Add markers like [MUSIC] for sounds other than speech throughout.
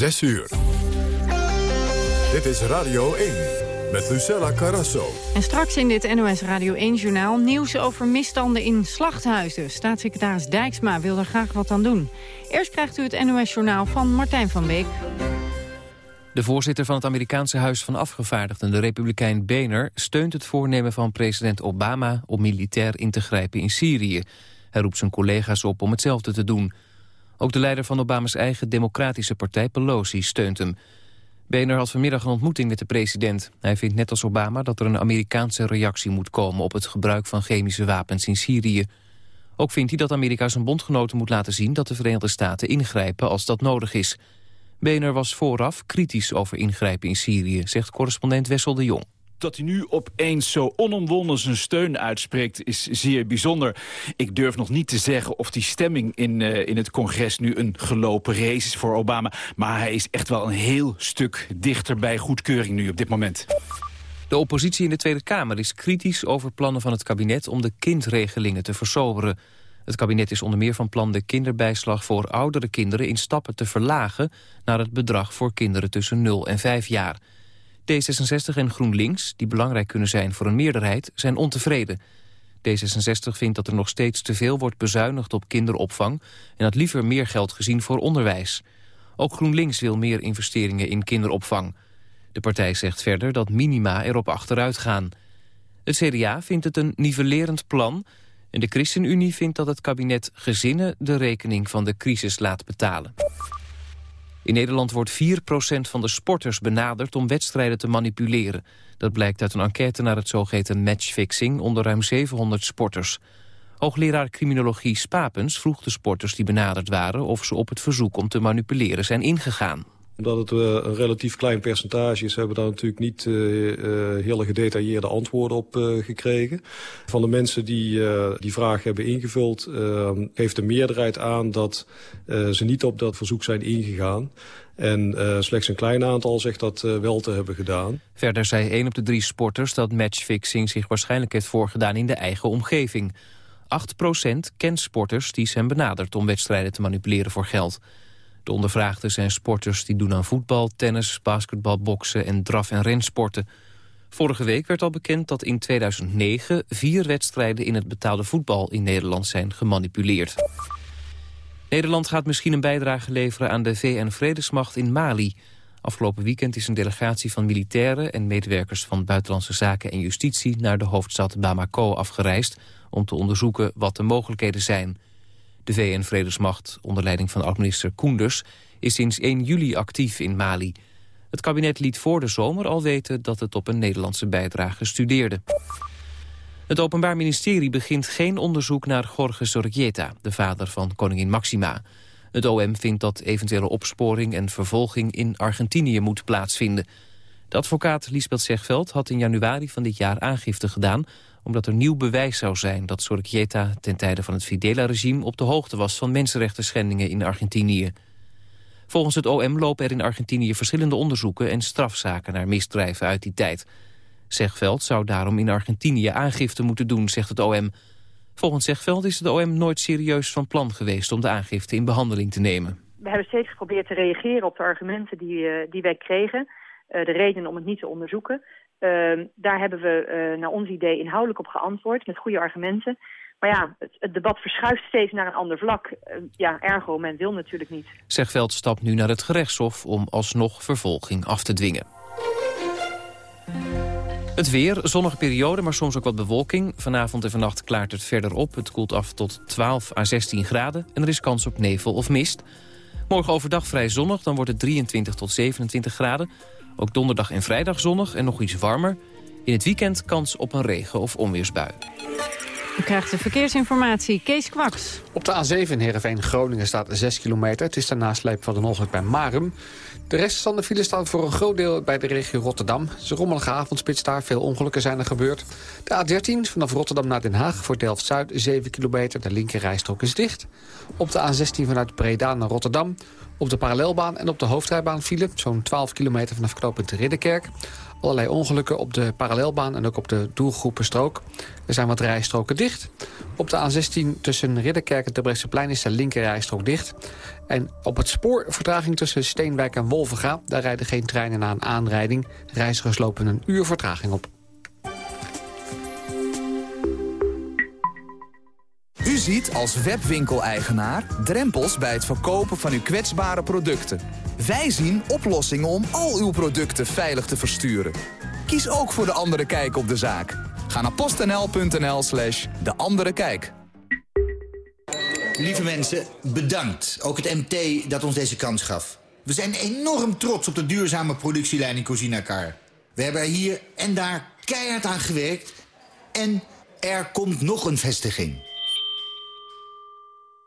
6 uur. Dit is Radio 1 met Lucella Carrasso. En straks in dit NOS Radio 1-journaal nieuws over misstanden in slachthuizen. Staatssecretaris Dijksma wil er graag wat aan doen. Eerst krijgt u het NOS-journaal van Martijn van Beek. De voorzitter van het Amerikaanse Huis van Afgevaardigden, de republikein Boehner, steunt het voornemen van president Obama om militair in te grijpen in Syrië. Hij roept zijn collega's op om hetzelfde te doen. Ook de leider van Obama's eigen democratische partij Pelosi steunt hem. Boehner had vanmiddag een ontmoeting met de president. Hij vindt net als Obama dat er een Amerikaanse reactie moet komen op het gebruik van chemische wapens in Syrië. Ook vindt hij dat Amerika zijn bondgenoten moet laten zien dat de Verenigde Staten ingrijpen als dat nodig is. Boehner was vooraf kritisch over ingrijpen in Syrië, zegt correspondent Wessel de Jong dat hij nu opeens zo onomwonden zijn steun uitspreekt is zeer bijzonder. Ik durf nog niet te zeggen of die stemming in, uh, in het congres nu een gelopen race is voor Obama. Maar hij is echt wel een heel stuk dichter bij goedkeuring nu op dit moment. De oppositie in de Tweede Kamer is kritisch over plannen van het kabinet om de kindregelingen te versoberen. Het kabinet is onder meer van plan de kinderbijslag voor oudere kinderen in stappen te verlagen naar het bedrag voor kinderen tussen 0 en 5 jaar. D66 en GroenLinks, die belangrijk kunnen zijn voor een meerderheid, zijn ontevreden. D66 vindt dat er nog steeds te veel wordt bezuinigd op kinderopvang... en had liever meer geld gezien voor onderwijs. Ook GroenLinks wil meer investeringen in kinderopvang. De partij zegt verder dat minima erop achteruit gaan. Het CDA vindt het een nivellerend plan... en de ChristenUnie vindt dat het kabinet gezinnen de rekening van de crisis laat betalen. In Nederland wordt 4% van de sporters benaderd om wedstrijden te manipuleren. Dat blijkt uit een enquête naar het zogeheten matchfixing onder ruim 700 sporters. Hoogleraar criminologie Spapens vroeg de sporters die benaderd waren... of ze op het verzoek om te manipuleren zijn ingegaan omdat het uh, een relatief klein percentage is... hebben we daar natuurlijk niet uh, uh, hele gedetailleerde antwoorden op gekregen. Van de mensen die die vraag hebben ingevuld... geeft de meerderheid aan dat ze niet op dat verzoek zijn ingegaan. En slechts een klein aantal zegt dat wel te hebben gedaan. Verder zei één op de drie sporters dat matchfixing zich waarschijnlijk heeft voorgedaan in de eigen omgeving. 8% kent sporters die zijn benaderd om wedstrijden te manipuleren voor geld. De ondervraagden zijn sporters die doen aan voetbal, tennis, basketbal, boksen en draf- en rensporten. Vorige week werd al bekend dat in 2009 vier wedstrijden in het betaalde voetbal in Nederland zijn gemanipuleerd. Nederland gaat misschien een bijdrage leveren aan de VN-vredesmacht in Mali. Afgelopen weekend is een delegatie van militairen en medewerkers van Buitenlandse Zaken en Justitie naar de hoofdstad Bamako afgereisd om te onderzoeken wat de mogelijkheden zijn. De VN-vredesmacht, onder leiding van oud-minister Koenders... is sinds 1 juli actief in Mali. Het kabinet liet voor de zomer al weten dat het op een Nederlandse bijdrage studeerde. Het Openbaar Ministerie begint geen onderzoek naar Jorge Sorrieta... de vader van koningin Maxima. Het OM vindt dat eventuele opsporing en vervolging in Argentinië moet plaatsvinden. De advocaat Lisbeth Zegveld had in januari van dit jaar aangifte gedaan omdat er nieuw bewijs zou zijn dat Sorkieta ten tijde van het Fidela-regime op de hoogte was van mensenrechten schendingen in Argentinië. Volgens het OM lopen er in Argentinië verschillende onderzoeken en strafzaken naar misdrijven uit die tijd. Zegveld zou daarom in Argentinië aangifte moeten doen, zegt het OM. Volgens Zegveld is het OM nooit serieus van plan geweest om de aangifte in behandeling te nemen. We hebben steeds geprobeerd te reageren op de argumenten die, uh, die wij kregen. Uh, de reden om het niet te onderzoeken. Uh, daar hebben we uh, naar ons idee inhoudelijk op geantwoord met goede argumenten. Maar ja, het, debat verschuift steeds naar een ander vlak. Uh, ja, ergo, men wil natuurlijk niet. Zegveld stapt nu naar het gerechtshof om alsnog vervolging af te dwingen. Het weer, zonnige periode, maar soms ook wat bewolking. Vanavond en vannacht klaart het verder op. Het koelt af tot 12 à 16 graden en er is kans op nevel of mist. Morgen overdag vrij zonnig, dan wordt het 23 tot 27 graden. Ook donderdag en vrijdag zonnig en nog iets warmer. In het weekend kans op een regen- of onweersbui. U krijgt de verkeersinformatie. Kees Kwaks. Op de A7 in Heerenveen-Groningen staat 6 kilometer. Het is de nasleep van een ongeluk bij Marum. De rest van de file staat voor een groot deel bij de regio Rotterdam. Het is een rommelige avondspits daar. Veel ongelukken zijn er gebeurd. De A13 vanaf Rotterdam naar Den Haag voor Delft-Zuid 7 kilometer. De linkerrijstrook is dicht. Op de A16 vanuit Breda naar Rotterdam Op de parallelbaan en op de hoofdrijbaan file, zo'n 12 kilometer vanaf knooppunt Ridderkerk. Allerlei ongelukken op de parallelbaan en ook op de doelgroepenstrook. Er zijn wat rijstroken dicht. Op de A16 tussen Ridderkerk en Terbrechtseplein is de linker rijstrook dicht. En op het spoor vertraging tussen Steenwijk en Wolvenga. Daar rijden geen treinen na een aanrijding. Reizigers lopen een uur vertraging op. U ziet als webwinkeleigenaar drempels bij het verkopen van uw kwetsbare producten. Wij zien oplossingen om al uw producten veilig te versturen. Kies ook voor De Andere Kijk op de zaak. Ga naar postnl.nl slash De Andere Kijk. Lieve mensen, bedankt. Ook het MT dat ons deze kans gaf. We zijn enorm trots op de duurzame productielijn in Cozinacar. We hebben er hier en daar keihard aan gewerkt. En er komt nog een vestiging.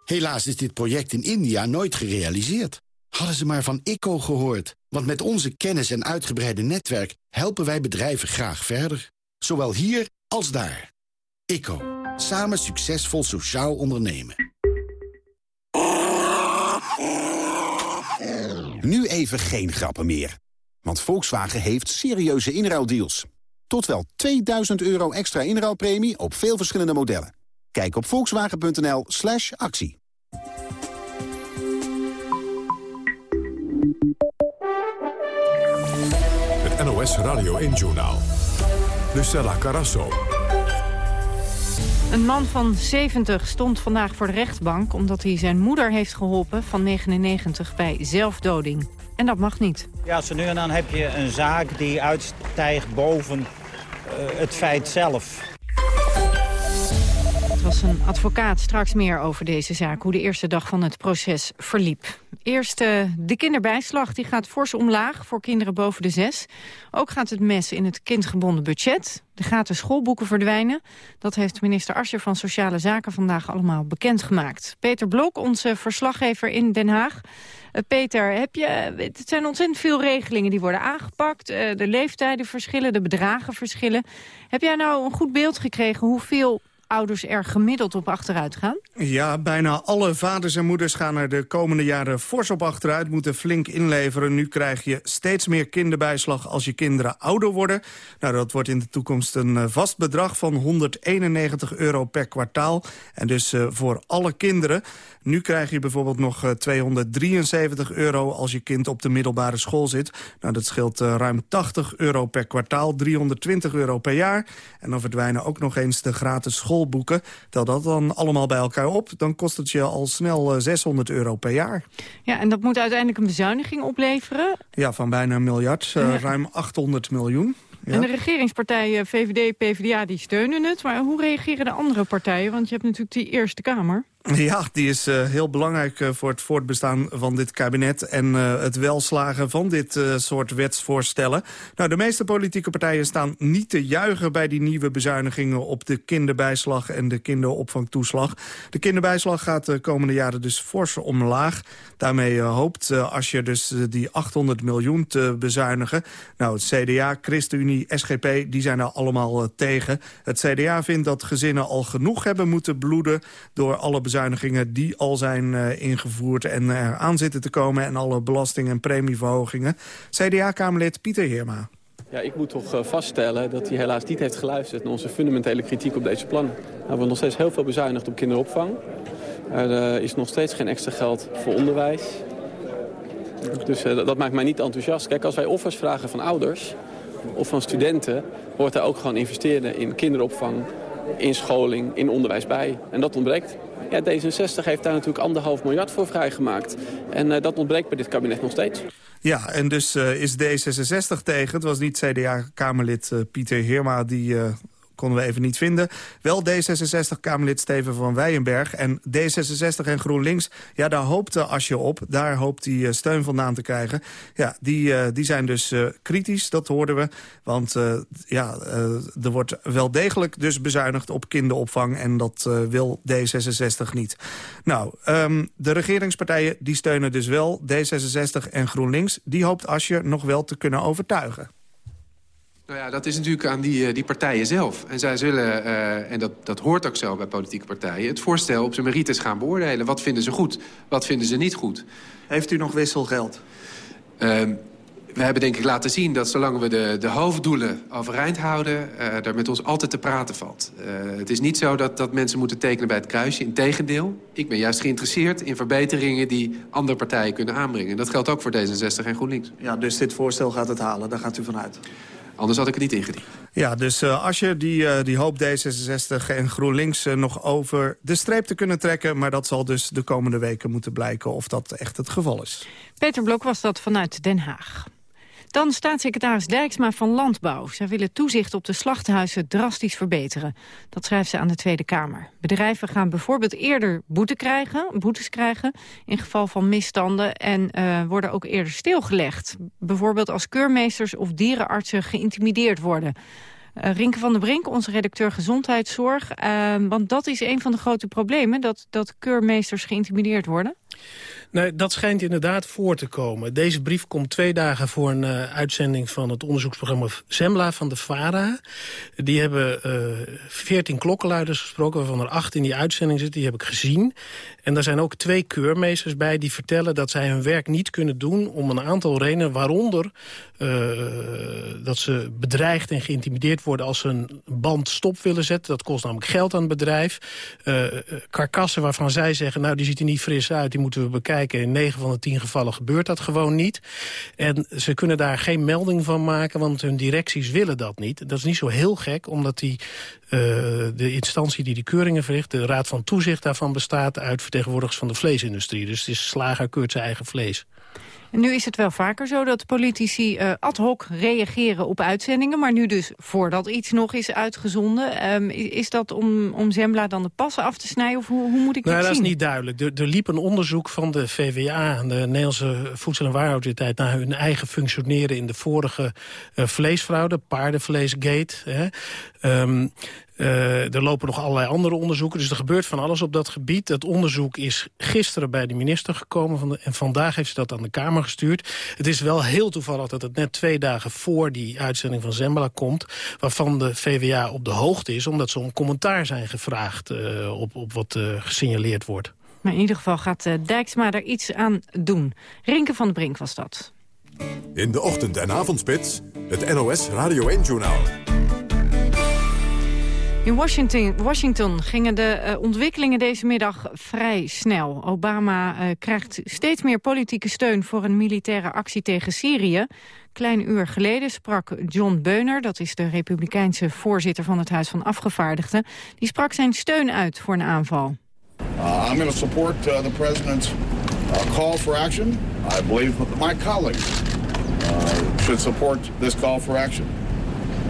Helaas is dit project in India nooit gerealiseerd. Hadden ze maar van ICO gehoord. Want met onze kennis en uitgebreide netwerk... helpen wij bedrijven graag verder. Zowel hier als daar. ICO. Samen succesvol sociaal ondernemen. Nu even geen grappen meer. Want Volkswagen heeft serieuze inruildeals. Tot wel 2000 euro extra inruilpremie op veel verschillende modellen. Kijk op volkswagen.nl slash actie. Het NOS Radio 1 Journaal. Lucella Carasso. Een man van 70 stond vandaag voor de rechtbank... omdat hij zijn moeder heeft geholpen van 99 bij zelfdoding. En dat mag niet. Ja, zo nu en dan heb je een zaak die uitstijgt boven uh, het feit zelf. Een advocaat. Straks meer over deze zaak, hoe de eerste dag van het proces verliep. Eerst uh, de kinderbijslag, die gaat fors omlaag voor kinderen boven de zes. Ook gaat het mes in het kindgebonden budget. De gratis schoolboeken verdwijnen. Dat heeft minister Ascher van Sociale Zaken vandaag allemaal bekendgemaakt. Peter Blok, onze verslaggever in Den Haag. Uh, Peter, heb je, het zijn ontzettend veel regelingen die worden aangepakt. De leeftijden verschillen, de bedragen verschillen. Heb jij nou een goed beeld gekregen hoeveel ouders er gemiddeld op achteruit gaan? Ja, bijna alle vaders en moeders gaan er de komende jaren fors op achteruit, moeten flink inleveren. Nu krijg je steeds meer kinderbijslag als je kinderen ouder worden. Nou, dat wordt in de toekomst een eh, vast bedrag van 191 euro per kwartaal. En dus uh, voor alle kinderen. Nu krijg je bijvoorbeeld nog uh, 273 euro als je kind op de middelbare school zit. Nou, dat scheelt ruim 80 euro per kwartaal, 320 euro per jaar. En dan verdwijnen ook nog eens de gratis schoolboeken. Tel dat dan allemaal bij elkaar op, dan kost het je al snel uh, 600 euro per jaar. Ja, en dat moet uiteindelijk een bezuiniging opleveren? Ja, van bijna een miljard, ja. ruim 800 miljoen. Ja. En de regeringspartijen VVD, PvdA, die steunen het. Maar hoe reageren de andere partijen? Want je hebt natuurlijk die Eerste Kamer. [LAUGHS] Ja, die is uh, heel belangrijk uh, voor het voortbestaan van dit kabinet... en uh, het welslagen van dit soort wetsvoorstellen. Nou, de meeste politieke partijen staan niet te juichen... bij die nieuwe bezuinigingen op de kinderbijslag en de kinderopvangtoeslag. De kinderbijslag gaat de komende jaren dus fors omlaag. Daarmee hoopt als je dus die 800 miljoen te bezuinigen. Nou, het CDA, ChristenUnie, SGP, die zijn er allemaal tegen. Het CDA vindt dat gezinnen al genoeg hebben moeten bloeden... door alle bezuinigingen bezuinigingen die al zijn uh, ingevoerd en er aan zitten te komen... en alle belasting- en premieverhogingen. CDA-Kamerlid Pieter Heerma. Ja, ik moet toch uh, vaststellen dat hij helaas niet heeft geluisterd... naar onze fundamentele kritiek op deze plannen. Nou, we hebben nog steeds heel veel bezuinigd op kinderopvang. Er is nog steeds geen extra geld voor onderwijs. Dus dat maakt mij niet enthousiast. Kijk, als wij offers vragen van ouders of van studenten... hoort daar ook gewoon investeren in kinderopvang, in scholing, in onderwijs bij. En dat ontbreekt. Ja, D66 heeft daar natuurlijk anderhalf miljard voor vrijgemaakt. En uh, dat ontbreekt bij dit kabinet nog steeds. Ja, en dus uh, is D66 tegen. Het was niet CDA-Kamerlid uh, Pieter Heerma die konden we even niet vinden. Wel D66-Kamerlid Steven van Weijenberg. En D66 en GroenLinks, ja, daar hoopte Asje op. Daar hoopt hij uh, steun vandaan te krijgen. Ja, die, uh, die zijn dus uh, kritisch, dat hoorden we. Want ja, er wordt wel degelijk dus bezuinigd op kinderopvang. En dat wil D66 niet. Nou, um, de regeringspartijen die steunen dus wel. D66 en GroenLinks, die hoopt Asje nog wel te kunnen overtuigen. Nou ja, dat is natuurlijk aan die, die partijen zelf. En zij zullen, en dat, dat hoort ook zo bij politieke partijen... het voorstel op zijn merites gaan beoordelen. Wat vinden ze goed, wat vinden ze niet goed? Heeft u nog wisselgeld? Ehm, we hebben denk ik laten zien dat zolang we de, de hoofddoelen overeind houden... Uh, er met ons altijd te praten valt. Uh, het is niet zo dat, dat mensen moeten tekenen bij het kruisje. Integendeel, ik ben juist geïnteresseerd in verbeteringen... die andere partijen kunnen aanbrengen. Dat geldt ook voor D66 en GroenLinks. Ja, dus dit voorstel gaat het halen, daar gaat u vanuit? Anders had ik het niet ingediend. Ja, dus uh, als je die, uh, die hoop D66 en GroenLinks uh, nog over de streep te kunnen trekken... maar dat zal dus de komende weken moeten blijken of dat echt het geval is. Peter Blok was dat vanuit Den Haag. Dan staatssecretaris Dijksma van Landbouw. Zij willen toezicht op de slachthuizen drastisch verbeteren. Dat schrijft ze aan de Tweede Kamer. Bedrijven gaan bijvoorbeeld eerder boete krijgen, boetes krijgen... in geval van misstanden en uh, worden ook eerder stilgelegd. Bijvoorbeeld als keurmeesters of dierenartsen geïntimideerd worden. Uh, Rinke van der Brink, onze redacteur Gezondheidszorg. Uh, want dat is een van de grote problemen, dat, dat keurmeesters geïntimideerd worden. Nee, dat schijnt inderdaad voor te komen. Deze brief komt twee dagen voor een uh, uitzending van het onderzoeksprogramma Zembla van de VARA. Die hebben veertien uh, klokkenluiders gesproken, waarvan er acht in die uitzending zitten. Die heb ik gezien. En daar zijn ook twee keurmeesters bij die vertellen dat zij hun werk niet kunnen doen... om een aantal redenen, waaronder uh, dat ze bedreigd en geïntimideerd worden... als ze een band stop willen zetten. Dat kost namelijk geld aan het bedrijf. karkassen waarvan zij zeggen, nou die ziet er niet fris uit, die moeten we bekijken in 9 van de 10 gevallen gebeurt dat gewoon niet. En ze kunnen daar geen melding van maken, want hun directies willen dat niet. Dat is niet zo heel gek, omdat die, uh, de instantie die die keuringen verricht... de Raad van Toezicht daarvan bestaat uit vertegenwoordigers van de vleesindustrie. Dus is slager keurt zijn eigen vlees. En nu is het wel vaker zo dat politici uh, ad hoc reageren op uitzendingen... maar nu dus voordat iets nog is uitgezonden. Um, is dat om, om Zembla dan de passen af te snijden of hoe, hoe moet ik nou, dat zien? Dat is niet duidelijk. Er, er liep een onderzoek van de VWA, de Nederlandse Voedsel- en Warenautoriteit... naar hun eigen functioneren in de vorige uh, vleesfraude, paardenvleesgate. Hè. Um, Uh, er lopen nog allerlei andere onderzoeken. Dus er gebeurt van alles op dat gebied. Dat onderzoek is gisteren bij de minister gekomen. Van de, en vandaag heeft ze dat aan de Kamer gestuurd. Het is wel heel toevallig dat het net twee dagen voor die uitzending van Zembla komt. Waarvan de VWA op de hoogte is. Omdat ze om commentaar zijn gevraagd uh, op, op wat uh, gesignaleerd wordt. Maar in ieder geval gaat Dijksma er iets aan doen. Rinke van de Brink was dat. In de ochtend- en avondspits, het NOS Radio 1-journaal. In Washington, Washington gingen de uh, ontwikkelingen deze middag vrij snel. Obama uh, krijgt steeds meer politieke steun voor een militaire actie tegen Syrië. Klein uur geleden sprak John Beuner, dat is de republikeinse voorzitter van het Huis van Afgevaardigden. Die sprak zijn steun uit voor een aanval. Uh, I'm going support the president's call for action. I believe my colleagues should support this call for action.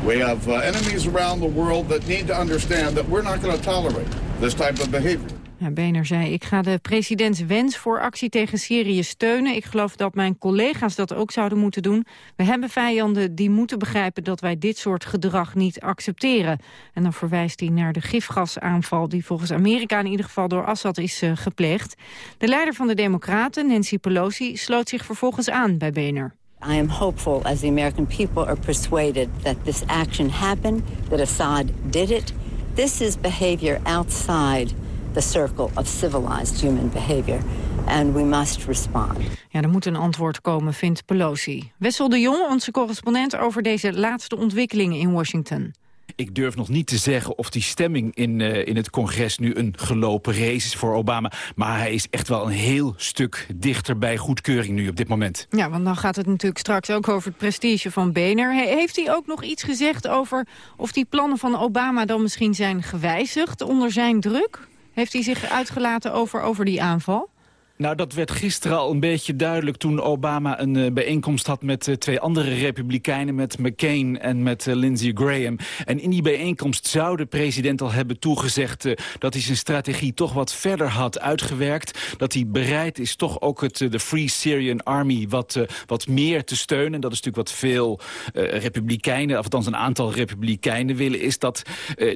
We have uh, enemies around the world that need to understand that we're not going to tolerate this type of behavior. Ja, zei, ik ga de presidentswens voor actie tegen Syrië steunen. Ik geloof dat mijn collega's dat ook zouden moeten doen. We hebben vijanden die moeten begrijpen dat wij dit soort gedrag niet accepteren. En dan verwijst hij naar de gifgasaanval die volgens Amerika in ieder geval door Assad is uh, gepleegd. De leider van de Democraten, Nancy Pelosi, sloot zich vervolgens aan bij Bener. I am hopeful as the American people are persuaded that this action happened, that Assad did it. This is behavior outside the circle of civilized human behavior. And we must respond. Ja, er moet een antwoord komen, vindt Pelosi. Wessel de Jong, onze correspondent over deze laatste ontwikkelingen in Washington. Ik durf nog niet te zeggen of die stemming in, uh, in het congres nu een gelopen race is voor Obama. Maar hij is echt wel een heel stuk dichter bij goedkeuring nu op dit moment. Ja, want dan gaat het natuurlijk straks ook over het prestige van Boehner. He heeft hij ook nog iets gezegd over of die plannen van Obama dan misschien zijn gewijzigd onder zijn druk? Heeft hij zich uitgelaten over, over die aanval? Nou, dat werd gisteren al een beetje duidelijk toen Obama een uh, bijeenkomst had met uh, twee andere republikeinen, met McCain en met uh, Lindsey Graham. En in die bijeenkomst zou de president al hebben toegezegd dat hij zijn strategie toch wat verder had uitgewerkt. Dat hij bereid is toch ook het, de Free Syrian Army wat, wat meer te steunen. Dat is natuurlijk wat veel republikeinen, of althans een aantal republikeinen willen, is dat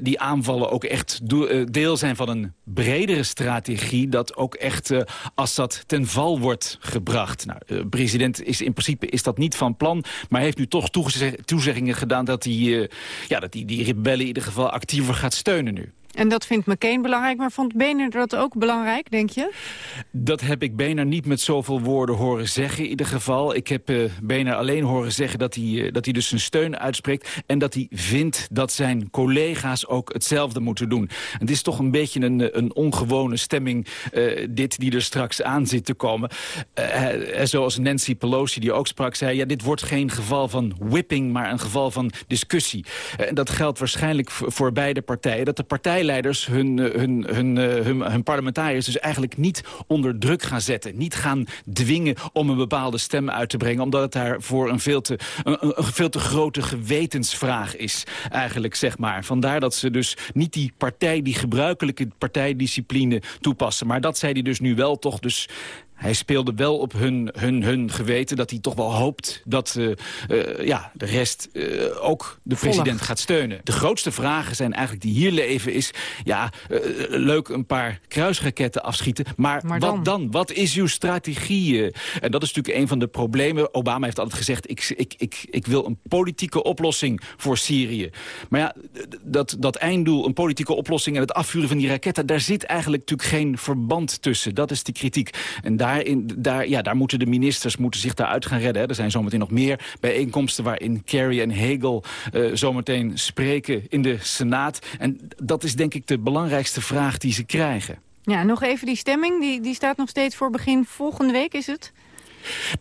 die aanvallen ook echt deel zijn van een bredere strategie. Dat ook echt Dat ten val wordt gebracht. Nou, de president is in principe is dat niet van plan, maar heeft nu toch toezeggingen gedaan dat hij, uh, ja, dat hij die rebellen in ieder geval actiever gaat steunen nu. En dat vindt McCain belangrijk, maar vond Boehner dat ook belangrijk, denk je? Dat heb ik Boehner niet met zoveel woorden horen zeggen in ieder geval. Ik heb uh, Boehner alleen horen zeggen dat hij, uh, dat hij dus zijn steun uitspreekt... en dat hij vindt dat zijn collega's ook hetzelfde moeten doen. Het is toch een beetje een, een ongewone stemming, dit die er straks aan zit te komen. zoals Nancy Pelosi, die ook sprak, zei... ja, dit wordt geen geval van whipping, maar een geval van discussie. En dat geldt waarschijnlijk voor beide partijen. Dat de partij partijleiders hun, eh, hun, hun, eh, hun, hun, parlementariërs dus eigenlijk niet onder druk gaan zetten. Niet gaan dwingen om een bepaalde stem uit te brengen. Omdat het daarvoor een veel te, een, een veel te grote gewetensvraag is. Eigenlijk, zeg maar. Vandaar dat ze dus niet die partij, die gebruikelijke partijdiscipline toepassen. Maar dat zei hij dus nu wel toch. Dus hij speelde wel op hun, hun, hun geweten dat hij toch wel hoopt dat uh, uh, ja, de rest uh, ook de president gaat steunen. De grootste vragen zijn eigenlijk die hier leven is... ja, leuk een paar kruisraketten afschieten, maar, maar wat dan? Wat is uw strategie? en dat is natuurlijk een van de problemen. Obama heeft altijd gezegd, ik, ik, ik, ik wil een politieke oplossing voor Syrië. Maar ja, dat, dat einddoel, een politieke oplossing... en het afvuren van die raketten, daar zit eigenlijk natuurlijk geen verband tussen. Dat is de kritiek. En daarin, daar, ja, daar moeten de ministers moeten zich daaruit gaan redden. Hè. Er zijn zometeen nog meer bijeenkomsten waarin Kerry en Hegel uh, zometeen spreken in de Senaat. En dat is denk ik de belangrijkste vraag die ze krijgen. Ja, nog even die stemming. Die, die staat nog steeds voor begin volgende week, is het?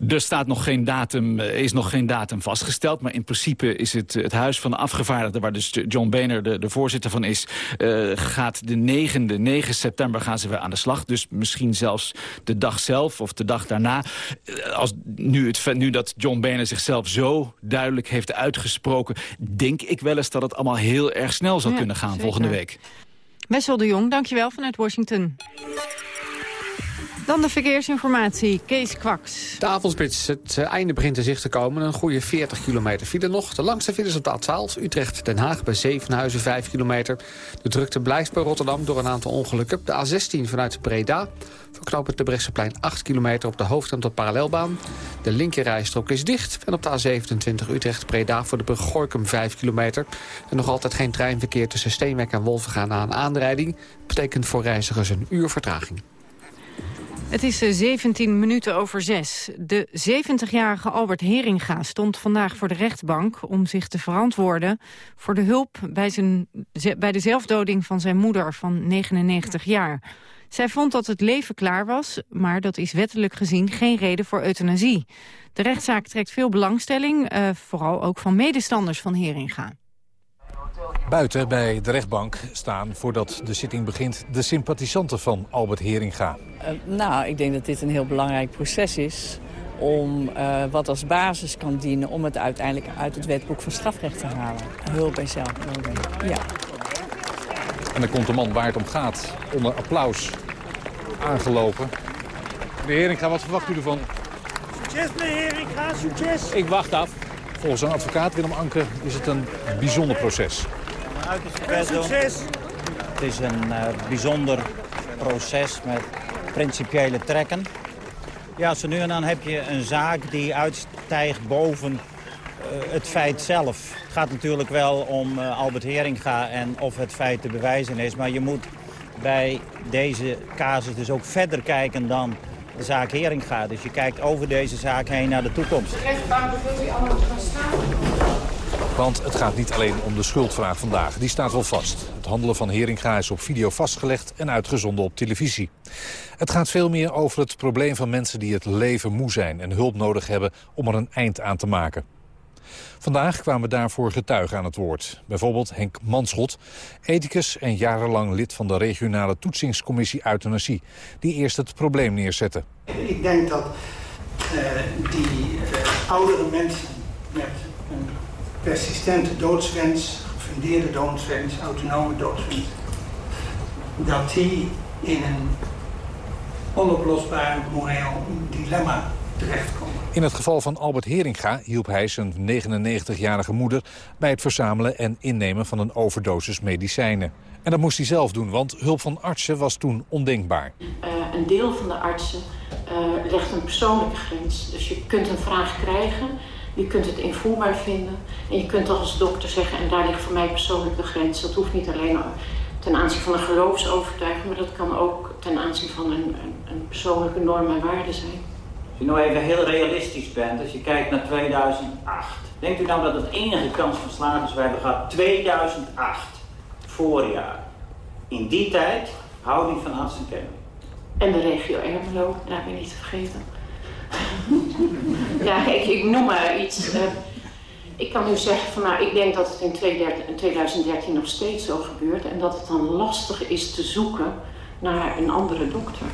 Er staat nog geen datum, eh, is nog geen datum vastgesteld. Maar in principe is het, het Huis van de Afgevaardigden... waar dus John Boehner de, de voorzitter van is... Uh, gaat de 9e, 9 september gaan ze weer aan de slag. Dus misschien zelfs de dag zelf of de dag daarna. Eh, als nu, het, nu dat John Boehner zichzelf zo duidelijk heeft uitgesproken... denk ik wel eens dat het allemaal heel erg snel zal ja, kunnen gaan zeker. volgende week. Wessel de Jong, dankjewel vanuit Washington. Dan de verkeersinformatie, Kees Kwaks. De avondspits, het eh, einde begint in zicht te komen. Een goede 40 kilometer file nog. De langste file is op de A12, Utrecht-Den Haag bij Zevenhuizen 5 kilometer. De drukte blijft bij Rotterdam door een aantal ongelukken. De A16 vanuit Breda verknoopt het de Brechtseplein 8 kilometer op de hoofd- tot parallelbaan. De linkerrijstrook is dicht. En op de A27 Utrecht-Breda voor de brug Gorkum 5 kilometer. En nog altijd geen treinverkeer tussen Steenwijk en Wolvengaan na een aanrijding. Betekent voor reizigers een uur vertraging. Het is 17 eh, minuten over zes. De 70-jarige Albert Heringa stond vandaag voor de rechtbank... om zich te verantwoorden voor de hulp bij, zijn, bij de zelfdoding van zijn moeder van 99 jaar. Zij vond dat het leven klaar was, maar dat is wettelijk gezien geen reden voor euthanasie. De rechtszaak trekt veel belangstelling, uh, vooral ook van medestanders van Heringa. Buiten bij de rechtbank staan, voordat de zitting begint... de sympathisanten van Albert Heringa. Uh, nou, ik denk dat dit een heel belangrijk proces is... om uh, wat als basis kan dienen om het uiteindelijk uit het wetboek van strafrecht te halen. Hulp bij zelfdoding, ja. En dan komt de man waar het om gaat, onder applaus, aangelopen. De Heringa, wat verwacht u ervan? Succes, meneer Heringa, succes! Ik wacht af. Volgens een advocaat, Willem Anke, is het een bijzonder proces. Succes! Het is een uh, bijzonder proces met principiële trekken. Ja, zo nu en dan heb je een zaak die uitstijgt boven uh, het feit zelf. Het gaat natuurlijk wel om uh, Albert Heringa en of het feit te bewijzen is. Maar je moet bij deze casus dus ook verder kijken dan de zaak Heringa. Dus je kijkt over deze zaak heen naar de toekomst. Want het gaat niet alleen om de schuldvraag vandaag. Die staat wel vast. Het handelen van Heringa is op video vastgelegd en uitgezonden op televisie. Het gaat veel meer over het probleem van mensen die het leven moe zijn... en hulp nodig hebben om er een eind aan te maken. Vandaag kwamen daarvoor getuigen aan het woord. Bijvoorbeeld Henk Manschot, ethicus en jarenlang lid van de regionale toetsingscommissie euthanasie, die eerst het probleem neerzette. Ik denk dat uh, die uh, oudere mensen met persistente doodswens, gefundeerde doodswens, autonome doodswens, dat die in een onoplosbaar moreel dilemma terechtkomen. In het geval van Albert Heringa hielp hij zijn 99-jarige moeder... bij het verzamelen en innemen van een overdosis medicijnen. En dat moest hij zelf doen, want hulp van artsen was toen ondenkbaar. Uh, een deel van de artsen uh, legt een persoonlijke grens. Dus je kunt een vraag krijgen, je kunt het invoelbaar vinden... en je kunt als dokter zeggen, en daar ligt voor mij persoonlijk de grens. Dat hoeft niet alleen ten aanzien van een geloofsovertuiging... maar dat kan ook ten aanzien van een, een, persoonlijke norm en waarde zijn. Als je nou even heel realistisch bent, als je kijkt naar 2008... denkt u nou dat het enige kans van slagen is we hebben gehad 2008, voorjaar. In die tijd houding van artsen kennen. En de regio Ermelo, daar ben ik niet te vergeten. Ja, ik, ik, noem maar iets. Uh, ik kan nu zeggen van nou, ik denk dat het in 2013 nog steeds zo gebeurt. En dat het dan lastig is te zoeken naar een andere dokter.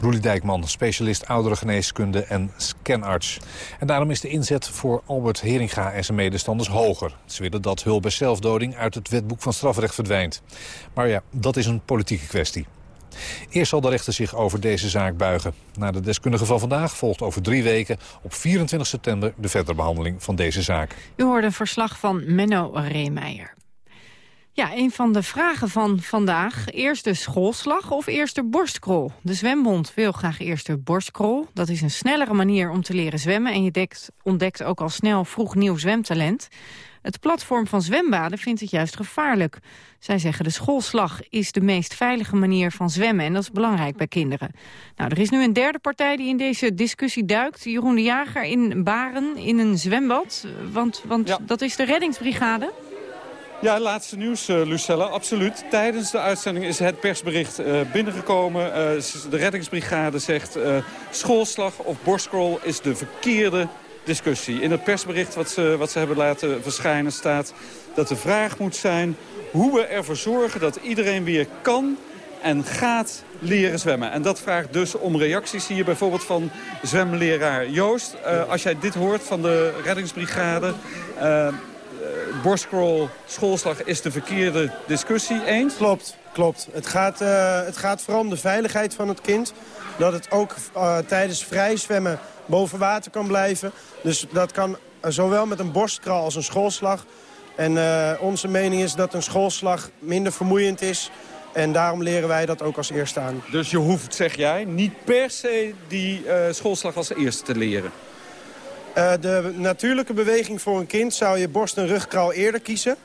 Roelie Dijkman, specialist ouderengeneeskunde en scanarts. En daarom is de inzet voor Albert Heringa en zijn medestanders hoger. Ze willen dat hulp bij zelfdoding uit het wetboek van strafrecht verdwijnt. Maar ja, dat is een politieke kwestie. Eerst zal de rechter zich over deze zaak buigen. Na de deskundige van vandaag volgt over drie weken op 24 september de verdere behandeling van deze zaak. U hoorde een verslag van Menno Reemeijer. Ja, een van de vragen van vandaag. Eerst de schoolslag of eerst de borstkrol? De Zwembond wil graag eerst de borstkrol. Dat is een snellere manier om te leren zwemmen... en je dekt, ontdekt ook al snel vroeg nieuw zwemtalent. Het platform van zwembaden vindt het juist gevaarlijk. Zij zeggen de schoolslag is de meest veilige manier van zwemmen... en dat is belangrijk bij kinderen. Nou, er is nu een derde partij die in deze discussie duikt. Jeroen de Jager in Baren in een zwembad. Want, want dat is de reddingsbrigade... Ja, laatste nieuws, uh, Lucella, absoluut. Tijdens de uitzending is het persbericht uh, binnengekomen. Uh, de reddingsbrigade zegt schoolslag of borstcrawl is de verkeerde discussie. In het persbericht wat ze, wat ze hebben laten verschijnen staat dat de vraag moet zijn... hoe we ervoor zorgen dat iedereen weer kan en gaat leren zwemmen. En dat vraagt dus om reacties hier bijvoorbeeld van zwemleraar Joost. als jij dit hoort van de reddingsbrigade... Eh, borstcrawl, schoolslag is de verkeerde discussie. Eens? Klopt, klopt. Het gaat, uh, het gaat vooral om de veiligheid van het kind. Dat het ook uh, tijdens vrij zwemmen boven water kan blijven. Dus dat kan zowel met een borstcrawl als een schoolslag. En uh, onze mening is dat een schoolslag minder vermoeiend is... En daarom leren wij dat ook als eerste aan. Dus je hoeft, zeg jij, niet per se die schoolslag als eerste te leren? Uh, de natuurlijke beweging voor een kind zou je borst- en rugkraal eerder kiezen.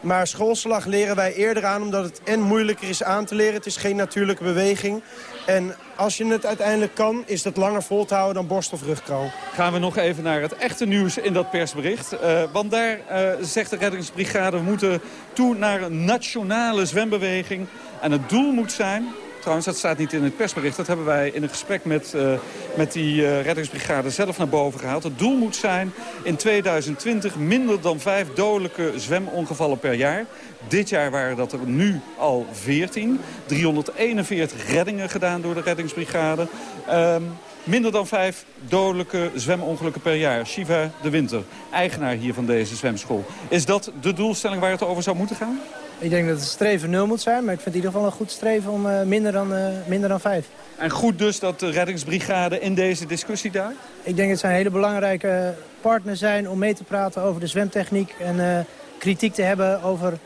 Maar schoolslag leren wij eerder aan omdat het en moeilijker is aan te leren. Het is geen natuurlijke beweging. En als je het uiteindelijk kan, is het langer vol te houden dan borst- of rugkraal. Gaan we nog even naar het echte nieuws in dat persbericht. Uh, want daar uh, zegt de reddingsbrigade, we moeten toe naar een nationale zwembeweging. En het doel moet zijn, Trouwens, dat staat niet in het persbericht. Dat hebben wij in een gesprek met, uh, met die uh, reddingsbrigade zelf naar boven gehaald. Het doel moet zijn in 2020 minder dan vijf dodelijke zwemongevallen per jaar. Dit jaar waren dat er nu al 14. 341 reddingen gedaan door de reddingsbrigade. Um, minder dan vijf dodelijke zwemongelukken per jaar. Shiva de Winter, eigenaar hier van deze zwemschool. Is dat de doelstelling waar het over zou moeten gaan? Ik denk dat het streven nul moet zijn, maar ik vind in ieder geval een goed streven om uh, minder, dan, uh, minder dan vijf. En goed dus dat de reddingsbrigade in deze discussie daar? Ik denk dat zij een hele belangrijke partner zijn om mee te praten over de zwemtechniek... en uh, kritiek te hebben over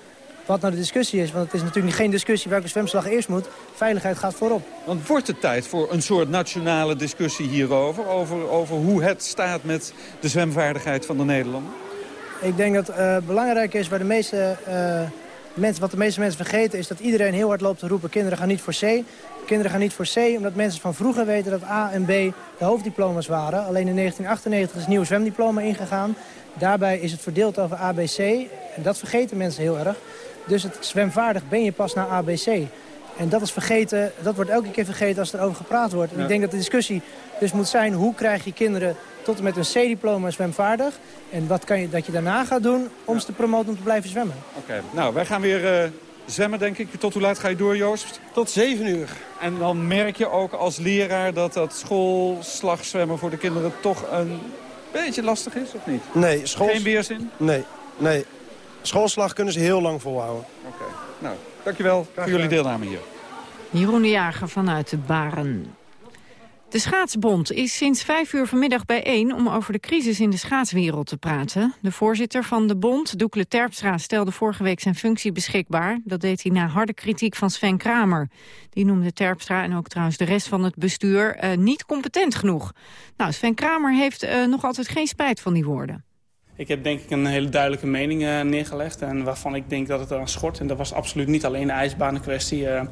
wat nou de discussie is. Want het is natuurlijk geen discussie welke zwemslag eerst moet. Veiligheid gaat voorop. Want wordt het tijd voor een soort nationale discussie hierover? Over, over hoe het staat met de zwemvaardigheid van de Nederlander? Ik denk dat het belangrijk is waar de meeste mensen, wat de meeste mensen vergeten is dat iedereen heel hard loopt te roepen... kinderen gaan niet voor C. Kinderen gaan niet voor C omdat mensen van vroeger weten dat A en B de hoofddiploma's waren. Alleen in 1998 is een nieuw zwemdiploma ingegaan. Daarbij is het verdeeld over ABC. En dat vergeten mensen heel erg. Dus het zwemvaardig ben je pas naar ABC. En dat is vergeten, dat wordt elke keer vergeten als er over gepraat wordt. En ik denk dat de discussie dus moet zijn... hoe krijg je kinderen tot en met een C-diploma zwemvaardig... en wat kan je, dat je daarna gaat doen om ze te promoten om te blijven zwemmen. Oké, nou, wij gaan weer uh, zwemmen, denk ik. Tot hoe laat ga je door, Joost? Tot 7 uur. En dan merk je ook als leraar dat dat schoolslagzwemmen voor de kinderen toch een beetje lastig is, of niet? Nee. School... Geen weerzin? Nee, nee. Schoolslag kunnen ze heel lang volhouden. Oké, nou, dankjewel voor jullie deelname hier. Jeroen de Jager vanuit de Baren. De Schaatsbond is sinds vijf uur vanmiddag bijeen om over de crisis in de schaatswereld te praten. De voorzitter van de bond, Doekle Terpstra, stelde vorige week zijn functie beschikbaar. Dat deed hij na harde kritiek van Sven Kramer. Die noemde Terpstra en ook trouwens de rest van het bestuur uh, niet competent genoeg. Nou, Sven Kramer heeft uh, nog altijd geen spijt van die woorden. Ik heb denk ik een hele duidelijke mening uh, neergelegd en waarvan ik denk dat het aan schort. En dat was absoluut niet alleen de ijsbanenkwestie. Uh,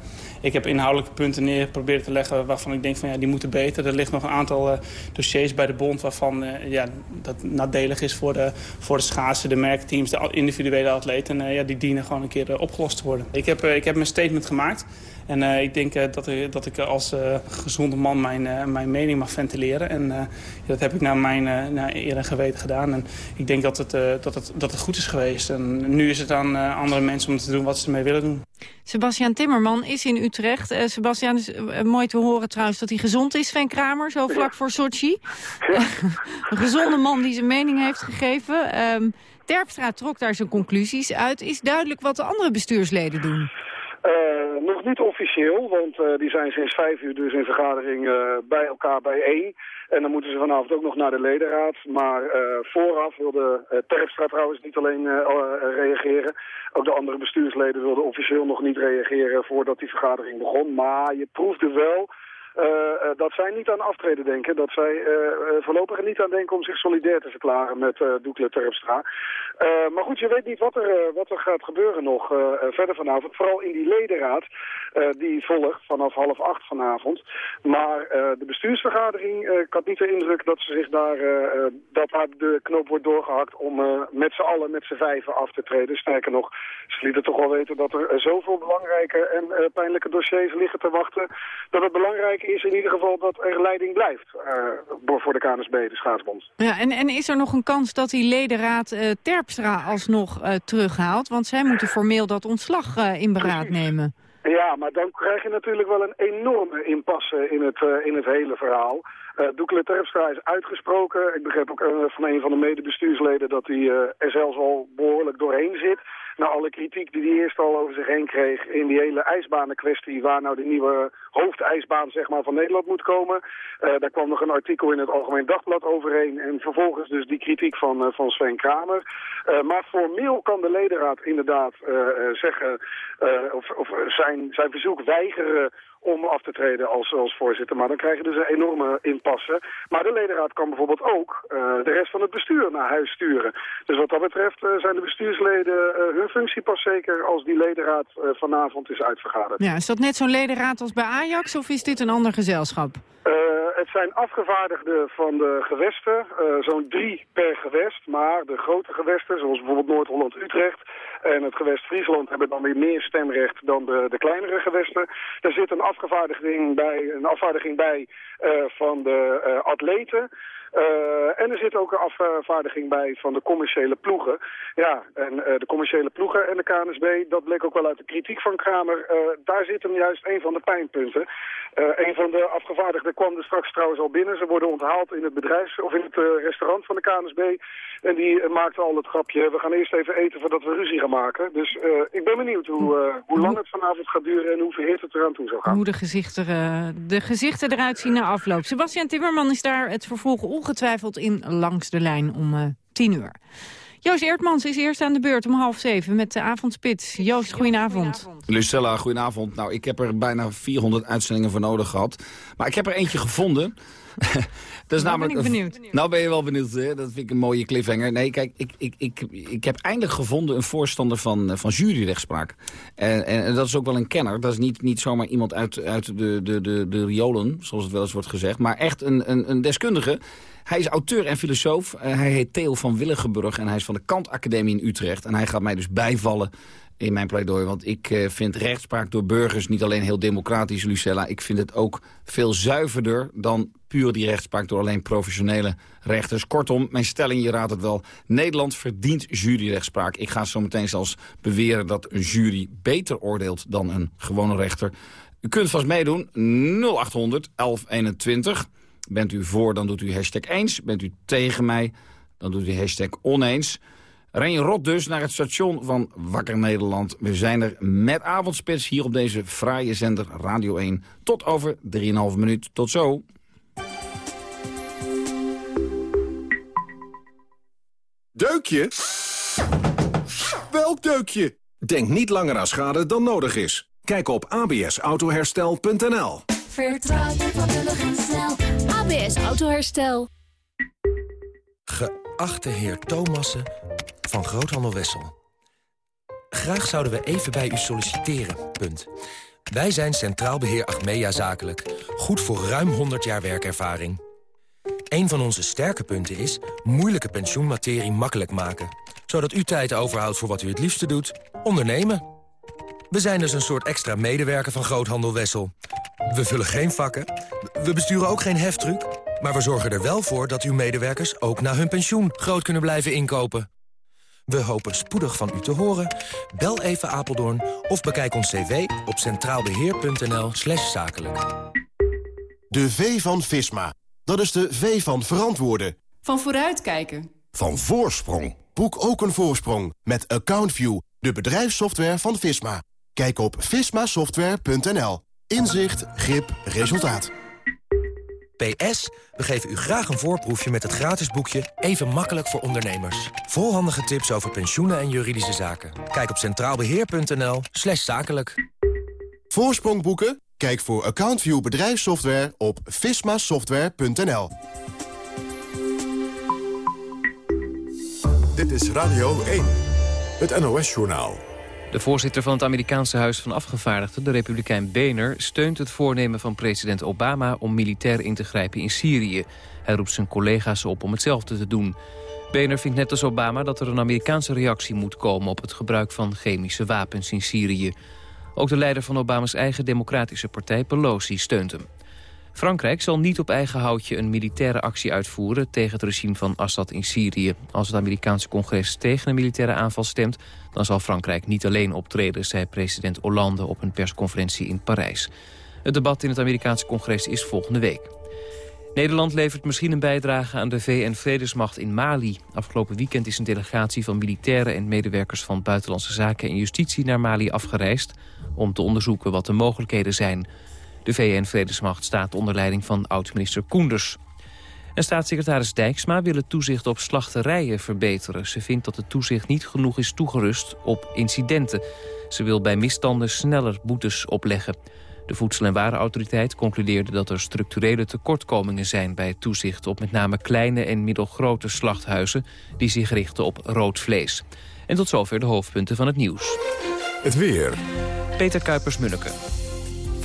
ik heb inhoudelijke punten neer te leggen waarvan ik denk van ja, die moeten beter. Er ligt nog een aantal uh, dossiers bij de bond waarvan ja, dat nadelig is voor de, voor de schaatsen, de merkteams, de individuele atleten. En ja, die dienen gewoon een keer opgelost te worden. Ik heb, ik heb mijn statement gemaakt. En uh, ik denk uh, dat, ik, dat ik als uh, gezonde man mijn, mijn mening mag ventileren. En dat heb ik naar mijn naar eer en geweten gedaan. En ik denk dat het, dat, het, dat het goed is geweest. En nu is het aan andere mensen om te doen wat ze ermee willen doen. Sebastian Timmerman is in Utrecht. Sebastian, is mooi te horen trouwens dat hij gezond is, Van Kramer, zo vlak voor Sochi. [LAUGHS] een gezonde man die zijn mening heeft gegeven. Um, Terpstra trok daar zijn conclusies uit. Is duidelijk wat de andere bestuursleden doen? Uh, nog niet officieel, want uh, die zijn sinds vijf uur dus in vergadering uh, bij elkaar bijeen. En dan moeten ze vanavond ook nog naar de ledenraad. Maar vooraf wilde Terpstra trouwens niet alleen reageren. Ook de andere bestuursleden wilden officieel nog niet reageren voordat die vergadering begon. Maar je proefde wel uh, dat zij niet aan aftreden denken. Dat zij uh, voorlopig niet aan denken om zich solidair te verklaren met uh, Terpstra. maar goed, je weet niet wat er, wat er gaat gebeuren nog verder vanavond. Vooral in die ledenraad, die volgt vanaf half acht vanavond. Maar de bestuursvergadering, ik had niet de indruk dat ze zich daar, dat daar de knoop wordt doorgehakt om met z'n allen, met z'n vijven af te treden. Sterker nog, ze lieten toch wel weten dat er zoveel belangrijke en pijnlijke dossiers liggen te wachten, dat het belangrijk is in ieder geval dat er leiding blijft uh, voor de KNSB, de schaatsbond. Ja, en, en is er nog een kans dat die ledenraad uh, Terpstra alsnog uh, terughaalt? Want zij moeten formeel dat ontslag in beraad nemen. Ja, maar dan krijg je natuurlijk wel een enorme impasse in het, in het hele verhaal. Uh, Doekle Terpstra is uitgesproken. Ik begreep ook uh, van een van de medebestuursleden dat hij uh, er zelfs al behoorlijk doorheen zit na alle kritiek die hij eerst al over zich heen kreeg in die hele ijsbanenkwestie, waar nou de nieuwe hoofdijsbaan zeg maar, van Nederland moet komen. Uh, daar kwam nog een artikel in het Algemeen Dagblad overheen en vervolgens dus die kritiek van, uh, van Sven Kramer. Uh, maar formeel kan de ledenraad inderdaad zeggen, of, of zijn, zijn verzoek weigeren om af te treden als, als voorzitter. Maar dan krijg je dus een enorme impasse. Maar de ledenraad kan bijvoorbeeld ook de rest van het bestuur naar huis sturen. Dus wat dat betreft zijn de bestuursleden hun functie pas zeker als die ledenraad vanavond is uitvergaderd. Ja, is dat net zo'n ledenraad als bij Ajax of is dit een ander gezelschap? het zijn afgevaardigden van de gewesten, zo'n drie per gewest. Maar de grote gewesten, zoals bijvoorbeeld Noord-Holland-Utrecht en het gewest Friesland, hebben dan weer meer stemrecht dan de, de kleinere gewesten. Er zit een afgevaardiging bij, een afvaardiging bij van de uh, atleten. Uh, en er zit ook een afvaardiging bij van de commerciële ploegen. Ja, en de commerciële ploegen en de KNSB, dat bleek ook wel uit de kritiek van Kramer. Daar zit hem juist een van de pijnpunten. een van de afgevaardigden kwam er straks trouwens al binnen. Ze worden onthaald in het bedrijfs- of in het restaurant van de KNSB. En die maakte al het grapje, we gaan eerst even eten voordat we ruzie gaan maken. Dus ik ben benieuwd hoe, hoe lang het vanavond gaat duren en hoe verheerd het eraan toe zal gaan. Hoe de gezichten, de gezichten eruit zien afloop. Sebastian Timmerman is daar het vervolg ongetwijfeld in langs de lijn om uh, tien uur. Joost Eertmans is eerst aan de beurt om half zeven met de avondspits. Joost, goedenavond. Lucella, goedenavond. Nou, ik heb er bijna 400 uitzendingen voor nodig gehad. Maar ik heb er eentje gevonden. [LAUGHS] dat is nou namelijk, ben ik benieuwd. Nou ben je wel benieuwd, hè? dat vind ik een mooie cliffhanger. Nee, kijk, ik, ik, ik, ik heb eindelijk gevonden een voorstander van, van juryrechtspraak. En, en, en, dat is ook wel een kenner. Dat is niet, niet zomaar iemand uit, uit de, de, de, de riolen, zoals het wel eens wordt gezegd. Maar echt een, een, een deskundige hij is auteur en filosoof. Uh, hij heet Theo van Willigenburg en hij is van de Kant Academie in Utrecht. En hij gaat mij dus bijvallen in mijn pleidooi. Want ik uh, vind rechtspraak door burgers niet alleen heel democratisch, Lucella. Ik vind het ook veel zuiverder dan puur die rechtspraak door alleen professionele rechters. Kortom, mijn stelling, je raadt het wel. Nederland verdient juryrechtspraak. Ik ga zo meteen zelfs beweren dat een jury beter oordeelt dan een gewone rechter. U kunt vast meedoen. 0800 1121. Bent u voor, dan doet u hashtag eens. Bent u tegen mij, dan doet u hashtag oneens. Ren rot dus naar het station van Wakker Nederland. We zijn er met avondspits hier op deze fraaie zender Radio 1. Tot over 3,5 minuut. Tot zo. Deukje? Welk deukje? Denk niet langer aan schade dan nodig is. Kijk op absautoherstel.nl Vertrouw je en snel. ABS Autoherstel. Geachte heer Thomassen van Groothandel Wessel. Graag zouden we even bij u solliciteren. Punt. Wij zijn Centraal Beheer Achmea Zakelijk. Goed voor ruim 100 jaar werkervaring. Een van onze sterke punten is moeilijke pensioenmaterie makkelijk maken. Zodat u tijd overhoudt voor wat u het liefste doet. Ondernemen. We zijn dus een soort extra medewerker van Groothandel Wessel. We vullen geen vakken. We besturen ook geen heftruck. Maar we zorgen er wel voor dat uw medewerkers ook na hun pensioen groot kunnen blijven inkopen. We hopen spoedig van u te horen. Bel even Apeldoorn of bekijk ons cv op centraalbeheer.nl slash zakelijk. De V van Visma. Dat is de V van verantwoorden. Van vooruitkijken. Van voorsprong. Boek ook een voorsprong met AccountView, de bedrijfssoftware van Visma. Kijk op vismasoftware.nl. Inzicht, grip, resultaat. PS, we geven u graag een voorproefje met het gratis boekje Even makkelijk voor ondernemers. Volhandige tips over pensioenen en juridische zaken. Kijk op centraalbeheer.nl slash zakelijk. Voorsprong boeken? Kijk voor AccountView bedrijfssoftware op vismasoftware.nl. Dit is Radio 1, het NOS-journaal. De voorzitter van het Amerikaanse Huis van Afgevaardigden, de republikein Boehner... steunt het voornemen van president Obama om militair in te grijpen in Syrië. Hij roept zijn collega's op om hetzelfde te doen. Boehner vindt net als Obama dat er een Amerikaanse reactie moet komen... op het gebruik van chemische wapens in Syrië. Ook de leider van Obama's eigen democratische partij, Pelosi, steunt hem. Frankrijk zal niet op eigen houtje een militaire actie uitvoeren... tegen het regime van Assad in Syrië. Als het Amerikaanse congres tegen een militaire aanval stemt... dan zal Frankrijk niet alleen optreden, zei president Hollande... op een persconferentie in Parijs. Het debat in het Amerikaanse congres is volgende week. Nederland levert misschien een bijdrage aan de VN-vredesmacht in Mali. Afgelopen weekend is een delegatie van militairen en medewerkers van Buitenlandse Zaken en Justitie naar Mali afgereisd... om te onderzoeken wat de mogelijkheden zijn. De VN-vredesmacht staat onder leiding van oud-minister Koenders. En staatssecretaris Dijksma wil het toezicht op slachterijen verbeteren. Ze vindt dat het toezicht niet genoeg is toegerust op incidenten. Ze wil bij misstanden sneller boetes opleggen. De Voedsel- en Warenautoriteit concludeerde dat er structurele tekortkomingen zijn bij het toezicht op met name kleine en middelgrote slachthuizen die zich richten op rood vlees. En tot zover de hoofdpunten van het nieuws. Het weer. Peter Kuipers-Munneke.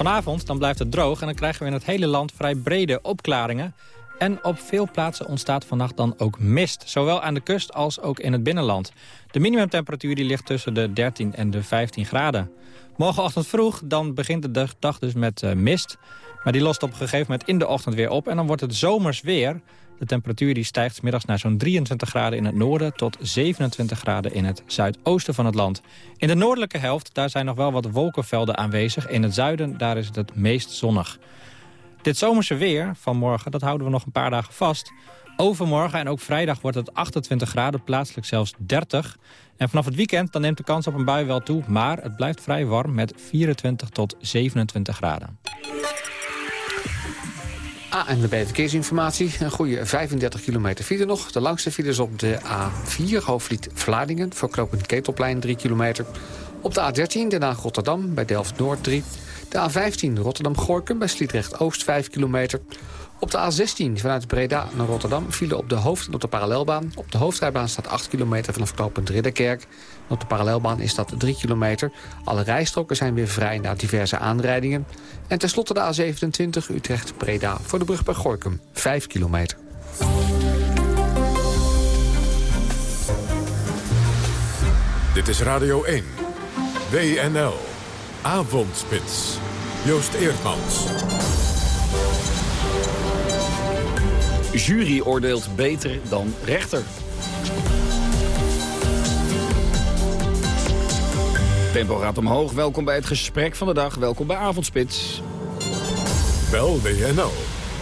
Vanavond dan blijft het droog en dan krijgen we in het hele land vrij brede opklaringen. En op veel plaatsen ontstaat vannacht dan ook mist. Zowel aan de kust als ook in het binnenland. De minimumtemperatuur die ligt tussen de 13 en de 15 graden. Morgenochtend vroeg dan begint de dag dus met uh, mist. Maar die lost op een gegeven moment in de ochtend weer op. En dan wordt het zomers weer. De temperatuur die stijgt middags naar zo'n 23 graden in het noorden... tot 27 graden in het zuidoosten van het land. In de noordelijke helft daar zijn nog wel wat wolkenvelden aanwezig. In het zuiden daar is het het meest zonnig. Dit zomerse weer van morgen, dat houden we nog een paar dagen vast. Overmorgen en ook vrijdag wordt het 28 graden, plaatselijk zelfs 30. En vanaf het weekend dan neemt de kans op een bui wel toe... maar het blijft vrij warm met 24 tot 27 graden. ANWB Verkeersinformatie. Een goede 35 kilometer file nog. De langste files op de A4, hoofdvliet Vlaardingen... voor knooppunt Ketelplein 3 kilometer. Op de A13, Den Haag-Rotterdam, bij Delft-Noord 3. De A15, Rotterdam-Gorkum, bij Sliedrecht-Oost 5 kilometer. Op de A16 vanuit Breda naar Rotterdam vielen op de hoofd- en op de parallelbaan. Op de hoofdrijbaan staat 8 kilometer vanaf knooppunt Ridderkerk. Op de parallelbaan is dat 3 kilometer. Alle rijstroken zijn weer vrij na diverse aanrijdingen. En tenslotte de A27 Utrecht-Breda voor de brug bij Gorkum. 5 kilometer. Dit is Radio 1. WNL. Avondspits. Joost Eerdmans. Jury oordeelt beter dan rechter. Tempo gaat omhoog. Welkom bij het gesprek van de dag. Welkom bij Avondspits. Bel WNL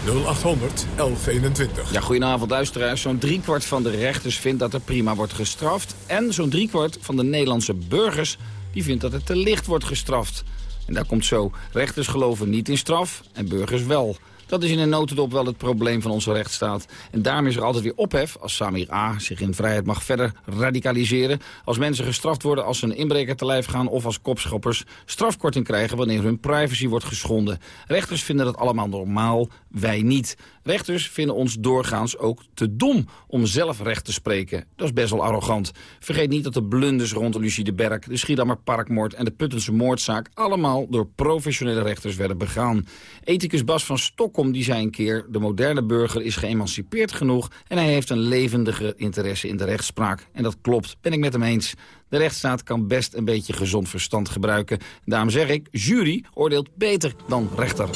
0800 1121. Ja, goedenavond luisteraars. Zo'n driekwart van de rechters vindt dat er prima wordt gestraft. En zo'n driekwart van de Nederlandse burgers die vindt dat het te licht wordt gestraft. En daar komt zo. Rechters geloven niet in straf en burgers wel. Dat is in een notendop wel het probleem van onze rechtsstaat. En daarom is er altijd weer ophef als Samir A. zich in vrijheid mag verder radicaliseren. Als mensen gestraft worden als ze een inbreker te lijf gaan... of als kopschoppers strafkorting krijgen wanneer hun privacy wordt geschonden. Rechters vinden dat allemaal normaal, wij niet. Rechters vinden ons doorgaans ook te dom om zelf recht te spreken. Dat is best wel arrogant. Vergeet niet dat de blunders rond Lucie de Berg, de Schiedammer Parkmoord en de Puttense moordzaak allemaal door professionele rechters werden begaan. Ethicus Bas van Stockholm die zei een keer, de moderne burger is geëmancipeerd genoeg en hij heeft een levendige interesse in de rechtspraak. En dat klopt, ben ik met hem eens. De rechtsstaat kan best een beetje gezond verstand gebruiken. Daarom zeg ik, jury oordeelt beter dan rechter.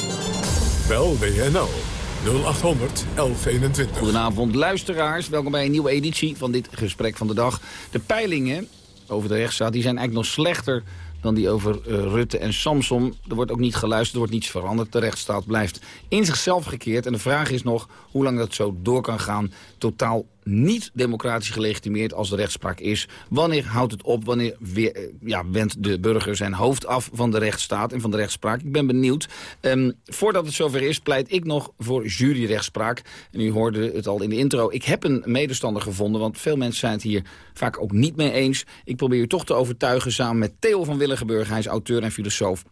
Bel WNL 0800 1121. Goedenavond luisteraars, welkom bij een nieuwe editie van dit gesprek van de dag. De peilingen over de rechtsstaat die zijn eigenlijk nog slechter dan die over uh, Rutte en Samson. Er wordt ook niet geluisterd, er wordt niets veranderd. De rechtsstaat blijft in zichzelf gekeerd. En de vraag is nog hoe lang dat zo door kan gaan. Totaal niet democratisch gelegitimeerd als de rechtspraak is. Wanneer houdt het op? Wanneer eh, ja, wendt de burger zijn hoofd af van de rechtsstaat en van de rechtspraak? Ik ben benieuwd. Um, voordat het zover is, pleit ik nog voor juryrechtspraak. En u hoorde het al in de intro. Ik heb een medestander gevonden, want veel mensen zijn het hier vaak ook niet mee eens. Ik probeer u toch te overtuigen samen met Theo van Willigenburg. Hij is auteur en filosoof.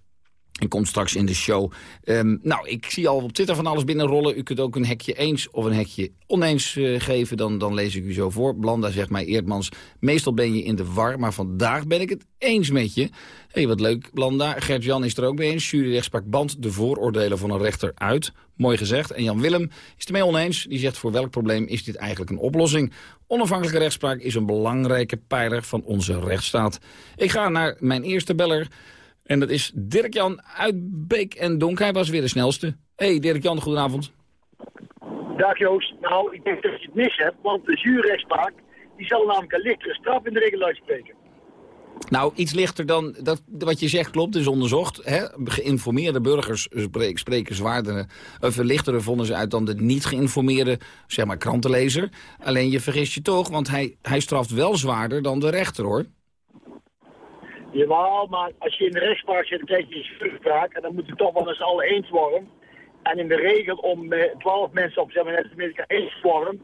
En komt straks in de show. Um, nou, ik zie al op Twitter van alles binnenrollen. U kunt ook een hekje eens of een hekje oneens uh, geven. Dan, dan lees ik u zo voor. Blanda zegt mij, Eerdmans, meestal ben je in de war. Maar vandaag ben ik het eens met je. Hé, hey, wat leuk, Blanda. Gert-Jan is er ook mee eens. Jury rechtspraak band de vooroordelen van een rechter uit. Mooi gezegd. En Jan Willem is het mee oneens. Die zegt, voor welk probleem is dit eigenlijk een oplossing? Onafhankelijke rechtspraak is een belangrijke pijler van onze rechtsstaat. Ik ga naar mijn eerste beller... En dat is Dirk-Jan uit Beek en Donk. Hij was weer de snelste. hey, Dirk-Jan, goedenavond. Dag Joost. Nou, ik denk dat je het mis hebt, want de juurrechtspraak... die zal namelijk een lichtere straf in de regel uitspreken. Nou, iets lichter dan dat, wat je zegt klopt, is onderzocht. Hè? Geïnformeerde burgers spreken, zwaardere, of lichtere vonnissen uit dan de niet geïnformeerde, zeg maar, krantenlezer. Alleen je vergist je toch, want hij, hij straft wel zwaarder dan de rechter, hoor. Jawel, maar als je in de rechtspraak zit, dan krijg je een jurispraak en dan moet je toch wel eens alle eens worden. En in de regel om eh, twaalf mensen op, zeg maar net Amerika eens te worden,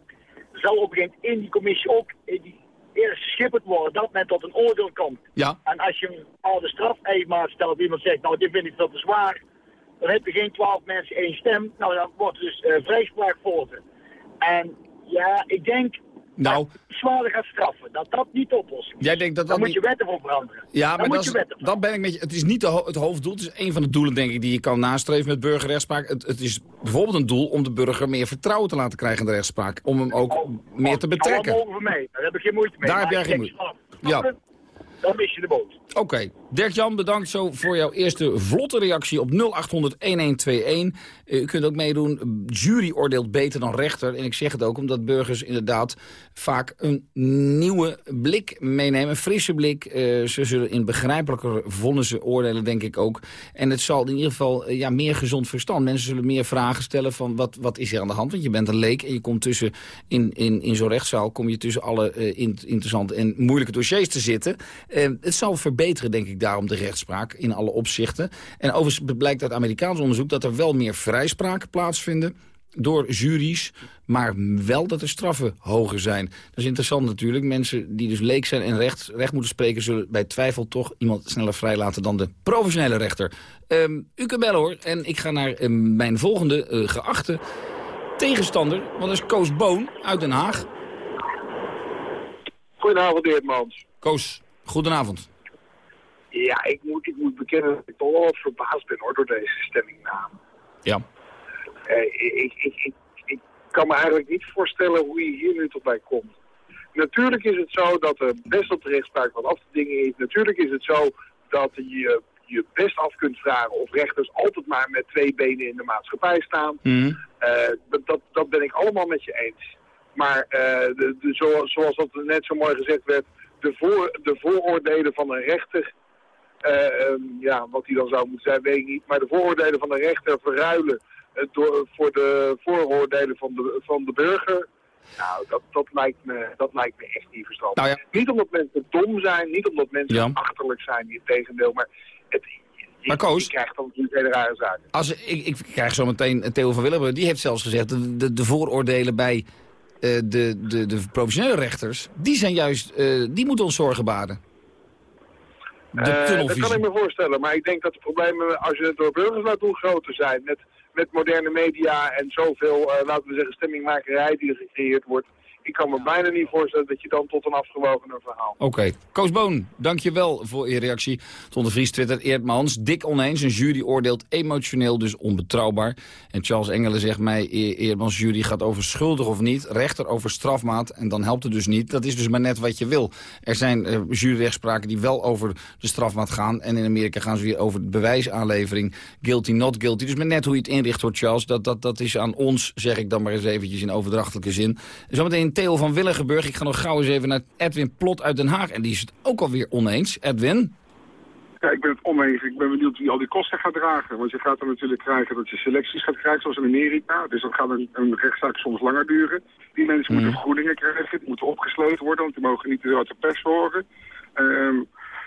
zal op een in die commissie ook in die, eerst geschipperd worden dat men tot een oordeel komt. Ja. En als je een oude straf maat stelt, iemand zegt, nou dit vind ik veel te zwaar, dan heb je geen twaalf mensen één stem. Nou, dan wordt dus uh, vrijspraak volgen. En ja, ik denk nou, zwaarder gaat straffen. Dat dat niet oplost. Jij denkt dat Dan dat moet je wetten voor veranderen. Ja, Dan maar moet dat, je wetten dat ben ik met je. Het is niet ho- het hoofddoel. Het is een van de doelen, denk ik, die je kan nastreven met burgerrechtspraak. Het, het is bijvoorbeeld een doel om de burger meer vertrouwen te laten krijgen in de rechtspraak. Om hem ook meer te betrekken. Voor mij. Daar heb ik geen moeite mee. Daar heb jij ik geen moeite. van, Ja. Dan mis je de boot. Oké. Dirk-Jan, bedankt zo voor jouw eerste vlotte reactie op 0800-1121. U kunt ook meedoen. Jury oordeelt beter dan rechter. En ik zeg het ook omdat burgers inderdaad vaak een nieuwe blik meenemen. Een frisse blik. Eh, ze zullen in begrijpelijker vonnissen oordelen, denk ik ook. En het zal in ieder geval eh, ja, meer gezond verstand. Mensen zullen meer vragen stellen van wat, wat is er aan de hand? Want je bent een leek en je komt tussen, in, in, in zo'n rechtszaal... kom je tussen alle eh, in- interessante en moeilijke dossiers te zitten. Eh, het zal verbeteren, denk ik, daarom de rechtspraak in alle opzichten. En overigens blijkt uit Amerikaans onderzoek dat er wel meer vrijspraken plaatsvinden door juries, maar wel dat de straffen hoger zijn. Dat is interessant natuurlijk. Mensen die dus leek zijn en recht, recht moeten spreken... zullen bij twijfel toch iemand sneller vrijlaten dan de professionele rechter. Ehm, u kunt bellen hoor. En ik ga naar ehm, mijn volgende eh, geachte tegenstander. Want dat is Koos Boon uit Den Haag. Goedenavond, Eerdmans. Koos, goedenavond. Ja, ik moet, ik moet bekennen dat ik toch wel wat verbaasd ben hoor, door deze stellingname. Ja. Eh, ik, ik, ik, ik kan me eigenlijk niet voorstellen hoe je hier nu tot bij komt. Natuurlijk is het zo dat er best op de rechtspraak wat af te dingen is. Natuurlijk is het zo dat je je best af kunt vragen of rechters altijd maar met twee benen in de maatschappij staan. Mhm. Eh, dat, dat, ben ik allemaal met je eens. Maar eh, de, de, zo, zoals dat net zo mooi gezegd werd, de, voor, de vooroordelen van een rechter, ja, wat die dan zou moeten zijn, weet ik niet. Maar de vooroordelen van een rechter verruilen eh, door, voor de vooroordelen van de, van de burger. Nou, dat, dat, lijkt me, dat lijkt me echt niet verstandig. Nou ja. Niet omdat mensen dom zijn, niet omdat mensen Ja. achterlijk zijn, in tegendeel. Maar het, Maar Koos- krijgt dan natuurlijk hele rare zaken. Als, ik, ik krijg zo meteen Theo van Willemburg, die heeft zelfs gezegd... de, de, de vooroordelen bij eh, de, de, de professionele rechters... die zijn juist, eh, die moeten ons zorgen baden. De Eh, dat kan ik me voorstellen, maar ik denk dat de problemen, als je het door burgers laat doen, groter zijn. Met, met moderne media en zoveel, eh, laten we zeggen, stemmingmakerij die er gecreëerd wordt. Ik kan me bijna niet voorstellen dat je dan tot een afgewogener verhaal. Oké. Koos Boon, dank je wel voor je reactie. Ton de Vries twittert Eerdmans. Dik oneens. Een jury oordeelt emotioneel, dus onbetrouwbaar. En Charles Engelen zegt mij, Eerdmans jury gaat over schuldig of niet. Rechter over strafmaat. En dan helpt het dus niet. Dat is dus maar net wat je wil. Er zijn eh, juryrechtspraken die wel over de strafmaat gaan. En in Amerika gaan ze weer over de bewijsaanlevering. Guilty, not guilty. Dus maar net hoe je het inricht hoor, Charles. Dat, dat, dat is aan ons, zeg ik dan maar eens eventjes in overdrachtelijke zin. Zometeen Theo van Willigenburg. Ik ga nog gauw eens even naar Edwin Plot uit Den Haag. En die is het ook alweer oneens. Edwin? Ja, ik ben het oneens. Ik ben benieuwd wie al die kosten gaat dragen. Want je gaat dan natuurlijk krijgen dat je selecties gaat krijgen, zoals in Amerika. Dus dan gaat een, een rechtszaak soms langer duren. Die mensen moeten vergoedingen krijgen, die moeten opgesloten worden, want die mogen niet uit de pers horen. Ehm,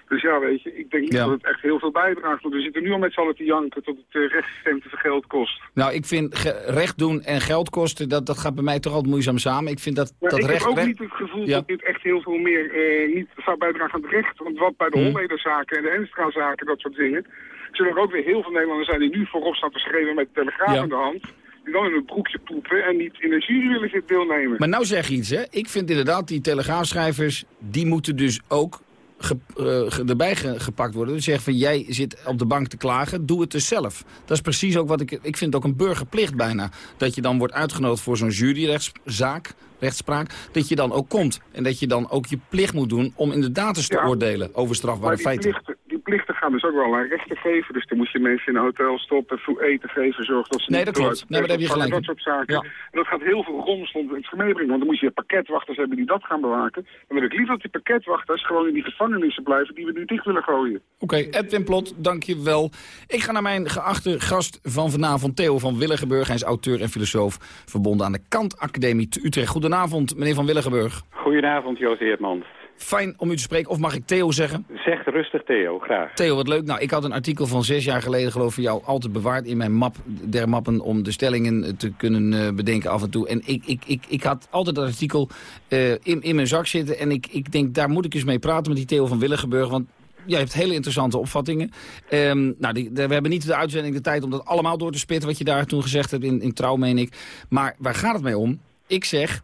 dus ja, weet je, ik denk niet Ja. dat het echt heel veel bijdraagt. Want we zitten nu al met z'n allen te janken tot het uh, rechtssysteem te veel geld kost. Nou, ik vind recht doen en geld kosten, dat, dat gaat bij mij toch altijd moeizaam samen. Ik vind dat, Maar dat ik recht... heb ook recht- niet het gevoel Ja. dat dit echt heel veel meer eh, niet zou bijdragen aan het recht. Want wat bij de Hmm. Hollederzaken en de Enstra-zaken, dat soort dingen... zullen er ook weer heel veel Nederlanders zijn die nu voorop staan te schreeuwen met de telegraaf Ja. in de hand. Die dan in een broekje poepen en niet in een jury willen zitten deelnemen. Maar nou zeg je iets, hè. Ik vind inderdaad, die telegraafschrijvers, die moeten dus ook ge- eh, ge- erbij ge- gepakt worden. Dus zeg van, jij zit op de bank te klagen, doe het dus zelf. Dat is precies ook wat ik... Ik vind het ook een burgerplicht bijna. Dat je dan wordt uitgenodigd voor zo'n juryrechtszaak, rechtspraak, dat je dan ook komt. En dat je dan ook je plicht moet doen om inderdaad eens te Ja. oordelen over strafbare feiten. plichten, plichten gaan dus ook wel aan rechten geven. Dus dan moet je mensen in een hotel stoppen, eten geven, zorgen dat ze Nee, niet dat klopt. Nee, maar daar heb je gelijk Dat soort zaken. Ja. En dat gaat heel veel romslomp in het gemeen brengen. Want dan moet je pakketwachters hebben die dat gaan bewaken. Dan wil ik liever dat die pakketwachters gewoon in die gevangenissen blijven die we nu dicht willen gooien. Oké, Edwin Plot, dank je wel. Ik ga naar mijn geachte gast van vanavond, Theo van Willigenburg. Hij is auteur en filosoof verbonden aan de Kant Academie te Utrecht. Goedenavond, meneer van Willigenburg. Goedenavond, Joost Heertmans. Fijn om u te spreken, of mag ik Theo zeggen? Zeg rustig Theo, graag. Theo, wat leuk. Nou, ik had een artikel van zes jaar geleden, geloof ik, jou altijd bewaard in mijn map der mappen om de stellingen te kunnen eh, bedenken af en toe. En ik, ik, ik, ik had altijd dat artikel eh, in, in mijn zak zitten en ik, ik denk, daar moet ik eens mee praten met die Theo van Willigenburg, want jij hebt hele interessante opvattingen. Ehm, nou, die, de- we hebben niet de uitzending de tijd om dat allemaal door te spitten, wat je daar toen gezegd hebt in, in Trouw, meen ik. Maar waar gaat het mee om? Ik zeg,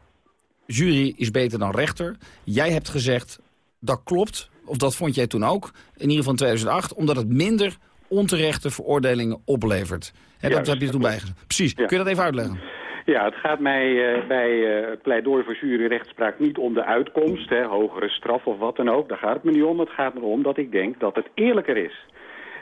jury is beter dan rechter. Jij hebt gezegd, dat klopt, of dat vond jij toen ook, in ieder geval in 2008, omdat het minder onterechte veroordelingen oplevert. Hè, dat heb je er toen bijgezet. Precies, kun je dat even uitleggen? Ja, het gaat mij eh, bij eh, pleidooi voor juryrechtspraak niet om de uitkomst, hè, hogere straf of wat dan ook. Daar gaat het me niet om. Het gaat me om dat ik denk dat het eerlijker is.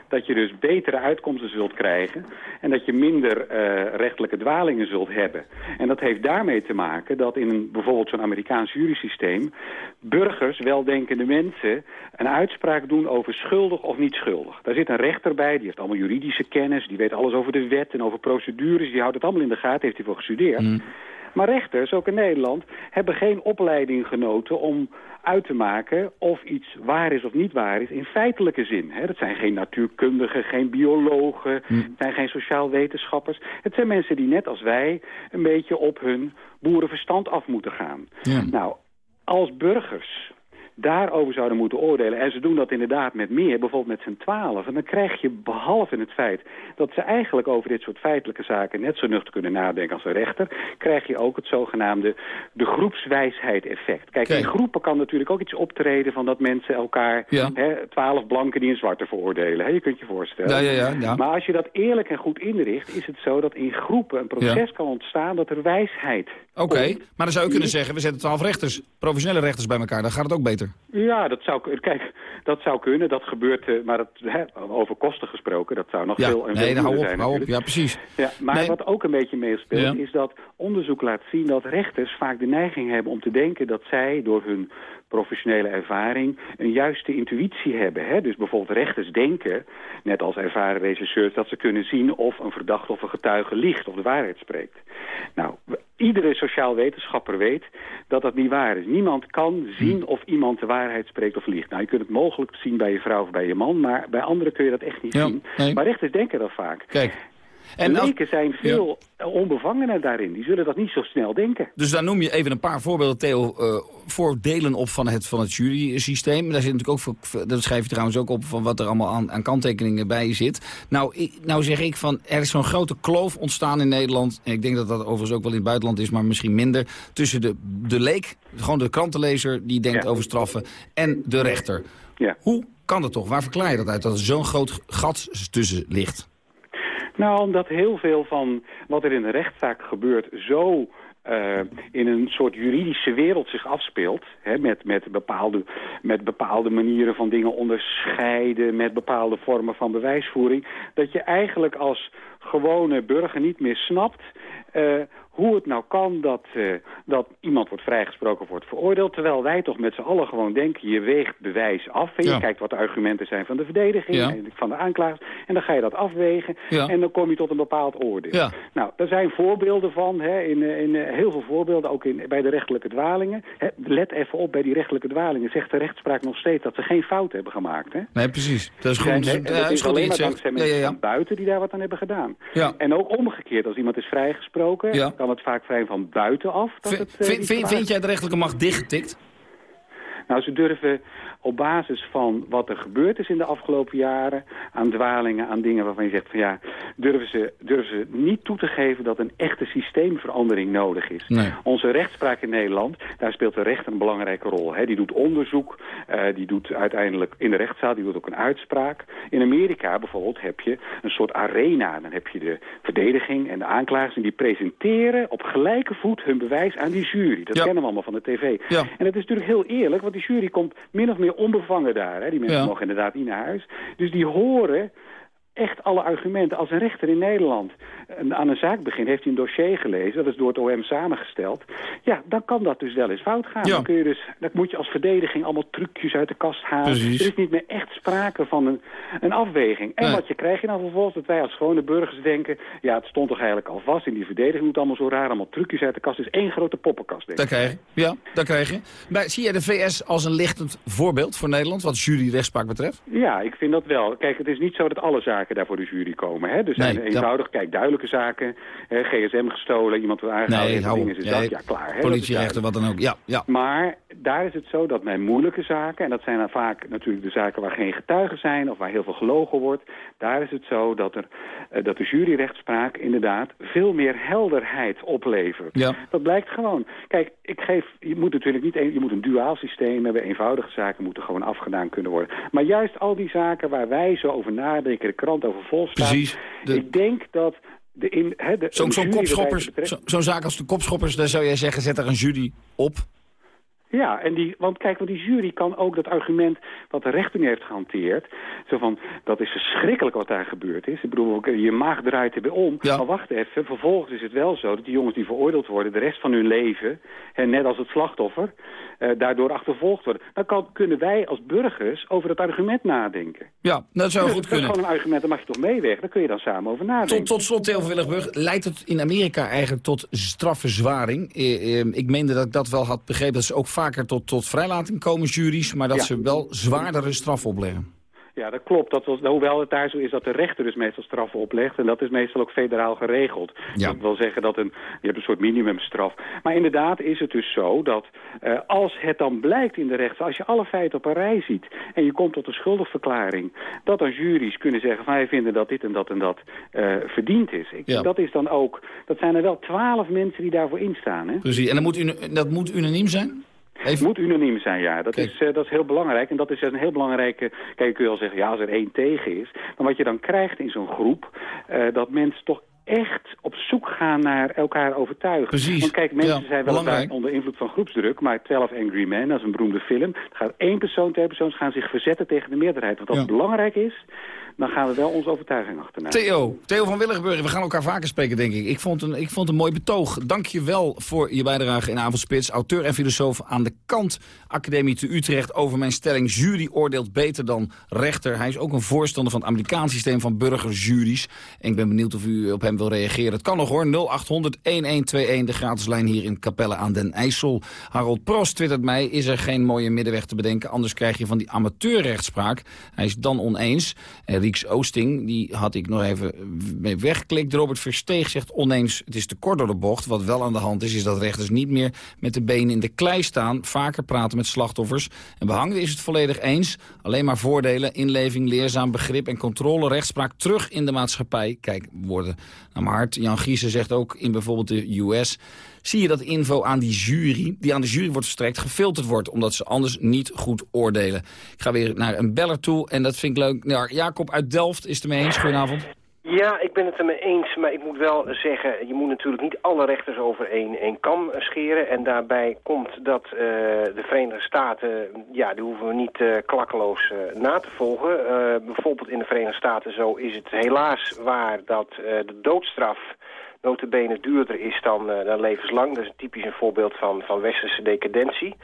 Dat je dus betere uitkomsten zult krijgen en dat je minder eh, rechtelijke dwalingen zult hebben. En dat heeft daarmee te maken dat in een, bijvoorbeeld zo'n Amerikaans jurysysteem burgers, weldenkende mensen, een uitspraak doen over schuldig of niet schuldig. Daar zit een rechter bij, die heeft allemaal juridische kennis, die weet alles over de wet en over procedures, die houdt het allemaal in de gaten, heeft hij voor gestudeerd. Maar rechters, ook in Nederland, hebben geen opleiding genoten om uit te maken of iets waar is of niet waar is in feitelijke zin. Hè. Dat zijn geen natuurkundigen, geen biologen, het zijn geen sociaal wetenschappers. Het zijn mensen die net als wij een beetje op hun boerenverstand af moeten gaan. Nou, als burgers daarover zouden moeten oordelen... en ze doen dat inderdaad met meer, bijvoorbeeld met z'n twaalf... en dan krijg je, behalve het feit dat ze eigenlijk over dit soort feitelijke zaken... net zo nuchter kunnen nadenken als een rechter... krijg je ook het zogenaamde de groepswijsheid-effect. Kijk, in groepen kan natuurlijk ook iets optreden... van dat mensen elkaar, Ja. hè, twaalf blanken die een zwarte veroordelen. Hè, je kunt je voorstellen. Ja, ja, ja, ja. Maar als je dat eerlijk en goed inricht... is het zo dat in groepen een proces kan ontstaan... dat er wijsheid Oké, maar dan zou je kunnen zeggen, we zetten twaalf rechters, professionele rechters bij elkaar. Dan gaat het ook beter. Ja, dat zou, kijk, dat zou kunnen. Dat gebeurt, eh, maar dat, hè, over kosten gesproken, dat zou nog Ja, veel en nee, veel dan hou op, zijn hou op. Ja, precies. Ja, maar Nee. wat ook een beetje meespeelt, Ja. is dat onderzoek laat zien dat rechters vaak de neiging hebben om te denken dat zij door hun professionele ervaring een juiste intuïtie hebben. Hè? Dus bijvoorbeeld rechters denken, net als ervaren regisseurs, dat ze kunnen zien of een verdachte of een getuige liegt of de waarheid spreekt. Nou, iedere sociaal wetenschapper weet dat dat niet waar is. Niemand kan zien Hm. of iemand de waarheid spreekt of liegt. Nou, je kunt het mogelijk zien bij je vrouw of bij je man, maar bij anderen kun je dat echt niet Ja, zien. nee. Maar rechters denken dat vaak. Kijk. En als- leken zijn veel onbevangener daarin. Die zullen dat niet zo snel denken. Dus daar noem je even een paar voorbeelden, Theo, eh, voordelen op van het, van het jury-systeem. Daar zit natuurlijk ook, voor- dat schrijf je trouwens ook op, van wat er allemaal aan, aan kanttekeningen bij zit. Nou, ik- nou zeg ik van, er is zo'n grote kloof ontstaan in Nederland. En ik denk dat dat overigens ook wel in het buitenland is, maar misschien minder. Tussen de, de leek, gewoon de krantenlezer die denkt over straffen, en de rechter. Ja. Hoe kan dat toch? Waar verklaar je dat uit, dat er zo'n groot gat tussen ligt? Nou, omdat heel veel van wat er in de rechtszaak gebeurt zo eh, in een soort juridische wereld zich afspeelt. Hè, met, met, bepaalde, met bepaalde manieren van dingen onderscheiden, met bepaalde vormen van bewijsvoering. Dat je eigenlijk als gewone burger niet meer snapt eh, hoe het nou kan dat, eh, dat iemand wordt vrijgesproken of wordt veroordeeld. Terwijl wij toch met z'n allen gewoon denken, je weegt bewijs af. En Ja. je kijkt wat de argumenten zijn van de verdediging Ja. en van de aanklagers. En dan ga je dat afwegen Ja. en dan kom je tot een bepaald oordeel. Nou, daar zijn voorbeelden van, hè, in, eh, in eh, heel veel voorbeelden, ook in, bij de rechtelijke dwalingen. Hè, let even op, bij die rechtelijke dwalingen zegt de rechtspraak nog steeds dat ze geen fout hebben gemaakt. Hè? Nee, precies. Dat is en Ja, dat is alleen maar dankzij mensen van buiten die daar wat aan hebben gedaan. Ja. En ook omgekeerd, als iemand is vrijgesproken, Ja. Kan het vaak vrij van buitenaf. Dat Vind, het, eh, vind, vind, vind jij de rechterlijke macht dichtgetikt? Nou, ze durven op basis van wat er gebeurd is in de afgelopen jaren... aan dwalingen, aan dingen waarvan je zegt van ja... durven ze, durven ze niet toe te geven dat een echte systeemverandering nodig is. Nee. Onze rechtspraak in Nederland, daar speelt de rechter een belangrijke rol. Hè. Die doet onderzoek, eh, die doet uiteindelijk in de rechtszaal, die doet ook een uitspraak. In Amerika bijvoorbeeld heb je een soort arena. Dan heb je de verdediging en de aanklagers... en die presenteren op gelijke voet hun bewijs aan die jury. Dat Ja. kennen we allemaal van de tv. Ja. En het is natuurlijk heel eerlijk, want die jury komt min of meer onbevangen daar. Hè. Die mensen Ja. mogen inderdaad niet naar huis. Dus die horen echt alle argumenten. Als een rechter in Nederland aan een zaak begint, heeft hij een dossier gelezen, dat is door het OM samengesteld. Ja, dan kan dat dus wel eens fout gaan. Ja. Dan, kun je dus, dan moet je als verdediging allemaal trucjes uit de kast halen. Precies. Er is niet meer echt sprake van een, een afweging. En Nee. wat je krijgt je dan vervolgens, dat wij als gewone burgers denken, ja, het stond toch eigenlijk al vast in die verdediging, moet allemaal zo raar, allemaal trucjes uit de kast. Het is één grote poppenkast, denk Dat ik. krijg je. Ja, dat krijg je. Maar zie jij de VS als een lichtend voorbeeld voor Nederland, wat juryrechtspraak betreft? Ja, ik vind dat wel. Kijk, het is niet zo dat alle zaken daar voor de jury komen. Hè? Er zijn Nee, eenvoudig, kijk, duidelijke zaken. Hè, gsm gestolen, iemand wordt aangehouden, Nee, hou zak. Nee, Ja, klaar. Hè? Dat is Politierechten, wat dan ook. Ja, ja. maar daar is het zo dat bij moeilijke zaken, en dat zijn dan vaak natuurlijk de zaken waar geen getuigen zijn of waar heel veel gelogen wordt, daar is het zo dat, er, eh, dat de juryrechtspraak inderdaad veel meer helderheid oplevert. Ja. Dat blijkt gewoon. Kijk, ik geef, je moet natuurlijk niet, een, je moet een duaal systeem hebben, eenvoudige zaken moeten gewoon afgedaan kunnen worden. Maar juist al die zaken waar wij zo over nadenken, de krant over vol staat, Precies. De- ik denk dat de in, hè, de, Zo'n kopschoppers, zo- zo'n zaak als de kopschoppers, daar zou jij zeggen, zet er een jury op. Ja, en die, want kijk, want die jury kan ook dat argument wat de rechter nu heeft gehanteerd, zo van, dat is verschrikkelijk wat daar gebeurd is. Ik bedoel, je maag draait erbij om. Maar wacht even, vervolgens is het wel zo dat die jongens die veroordeeld worden, de rest van hun leven, en net als het slachtoffer, eh, daardoor achtervolgd worden. Dan kan, kunnen wij als burgers over dat argument nadenken. Ja, dat zou Dus goed dat is kunnen. gewoon een argument, daar mag je toch meewegen. Daar kun je dan samen over nadenken. Tot, tot slot, Theo Willigburg, leidt het in Amerika eigenlijk tot strafverzwaring? Eh, eh, ik meende dat ik dat wel had begrepen, dat ze ook vaker tot, tot vrijlating komen, juries, maar dat Ja. ze wel zwaardere straf opleggen. Ja, dat klopt. Dat was, hoewel het daar zo is dat de rechter dus meestal straffen oplegt. En dat is meestal ook federaal geregeld. Ja. Dat wil zeggen dat een, je hebt een soort minimumstraf. Maar inderdaad is het dus zo dat eh, als het dan blijkt in de rechter... als je alle feiten op een rij ziet en je komt tot een schuldigverklaring... dat dan juries kunnen zeggen van wij vinden dat dit en dat en dat eh, verdiend is. Ik, Ja. Dat is dan ook... Dat zijn er wel twaalf mensen die daarvoor instaan. Hè? Precies, en dat moet, dat moet unaniem zijn? Het moet unaniem zijn, ja. Dat is, eh, dat is heel belangrijk. En dat is een heel belangrijke... Kijk, je kun je wel zeggen, ja, als er één tegen is... Maar wat je dan krijgt in zo'n groep... eh, dat mensen toch echt op zoek gaan naar elkaar overtuigen. Precies. Want kijk, mensen Ja, zijn wel onder invloed van groepsdruk, maar 12 Angry Men, dat is een beroemde film, dan gaat één persoon, twee persoons gaan zich verzetten tegen de meerderheid. Want als het belangrijk is, dan gaan we wel onze overtuiging achterna. Theo, Theo van Willigenburg, we gaan elkaar vaker spreken, denk ik. Ik vond, een, ik vond een mooi betoog. Dank je wel voor je bijdrage in Avondspits. Auteur en filosoof aan de Kant Academie te Utrecht... over mijn stelling jury oordeelt beter dan rechter. Hij is ook een voorstander van het Amerikaans systeem van burgerjuries. En ik ben benieuwd of u op hem wil reageren. Het kan nog hoor, 0800-1121, de gratis lijn hier in Capelle aan den IJssel. Harold Prost twittert mij, is er geen mooie middenweg te bedenken... anders krijg je van die amateurrechtspraak. Hij is dan oneens. En Rieks Oosting, die had ik nog even mee weggeklikt. Robert Versteeg zegt oneens, het is te kort door de bocht. Wat wel aan de hand is, is dat rechters niet meer met de benen in de klei staan. Vaker praten met slachtoffers. En behangde is het volledig eens. Alleen maar voordelen, inleving, leerzaam begrip en controle, rechtspraak terug in de maatschappij. Kijk, woorden naar mijn hart. Jan Giesen zegt ook in bijvoorbeeld de US... zie je dat info aan die jury, die aan de jury wordt verstrekt, gefilterd wordt. Omdat ze anders niet goed oordelen. Ik ga weer naar een beller toe en dat vind ik leuk. Nou, Jacob uit Delft is het ermee eens. Goedenavond. Ja, ik ben het ermee eens, maar ik moet wel zeggen... je moet natuurlijk niet alle rechters over één, kam scheren. En daarbij komt dat eh, de Verenigde Staten... ja, die hoeven we niet eh, klakkeloos eh, na te volgen. Eh, bijvoorbeeld in de Verenigde Staten zo is het helaas waar... dat eh, de doodstraf notabene duurder is dan, eh, dan levenslang. Dat is typisch een voorbeeld van, van westerse decadentie.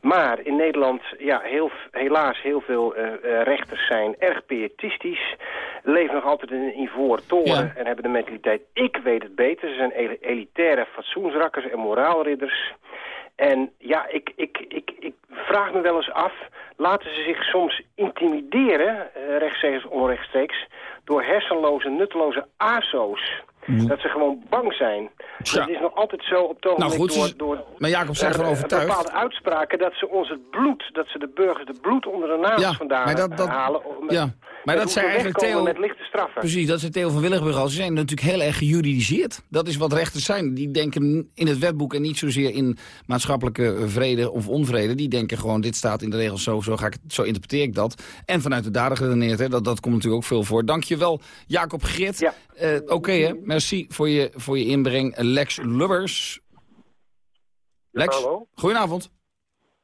Maar in Nederland, ja, heel, helaas heel veel eh, eh, rechters zijn erg pietistisch. Leven nog altijd in een ivoren toren en hebben de mentaliteit... ik weet het beter. Ze zijn el- elitaire fatsoensrakkers en moraalridders. En ja, ik, ik, ik, ik vraag me wel eens af... laten ze zich soms intimideren, eh, rechtszegers onrechtstreeks... door hersenloze, nutteloze ASO's... Dat ze gewoon bang zijn. Dat is nog altijd zo op het Nou goed, door, door maar Jacob zijn eh, gewoon eh, overtuigd. bepaalde uitspraken dat ze ons het bloed, dat ze de burgers de bloed onder de nagels Ja, vandaan maar dat- dat- halen. om- ja, maar met dat zijn eigenlijk Theo- met lichte straffen. Precies, dat is Theo van Willigenburg al. Ze zijn natuurlijk heel erg gejuridiseerd. Dat is wat rechters zijn. Die denken in het wetboek en niet zozeer in maatschappelijke vrede of onvrede. Die denken gewoon, dit staat in de regels zo, zo, ga ik, het- zo interpreteer ik dat. En vanuit de dader geredeneerd, hè. Dat, dat komt natuurlijk ook veel voor. Dankjewel, Jacob Grit. Eh, Oké, hè. Merci voor je, voor je inbreng. Lex Lubbers. Lex, hallo. goedenavond.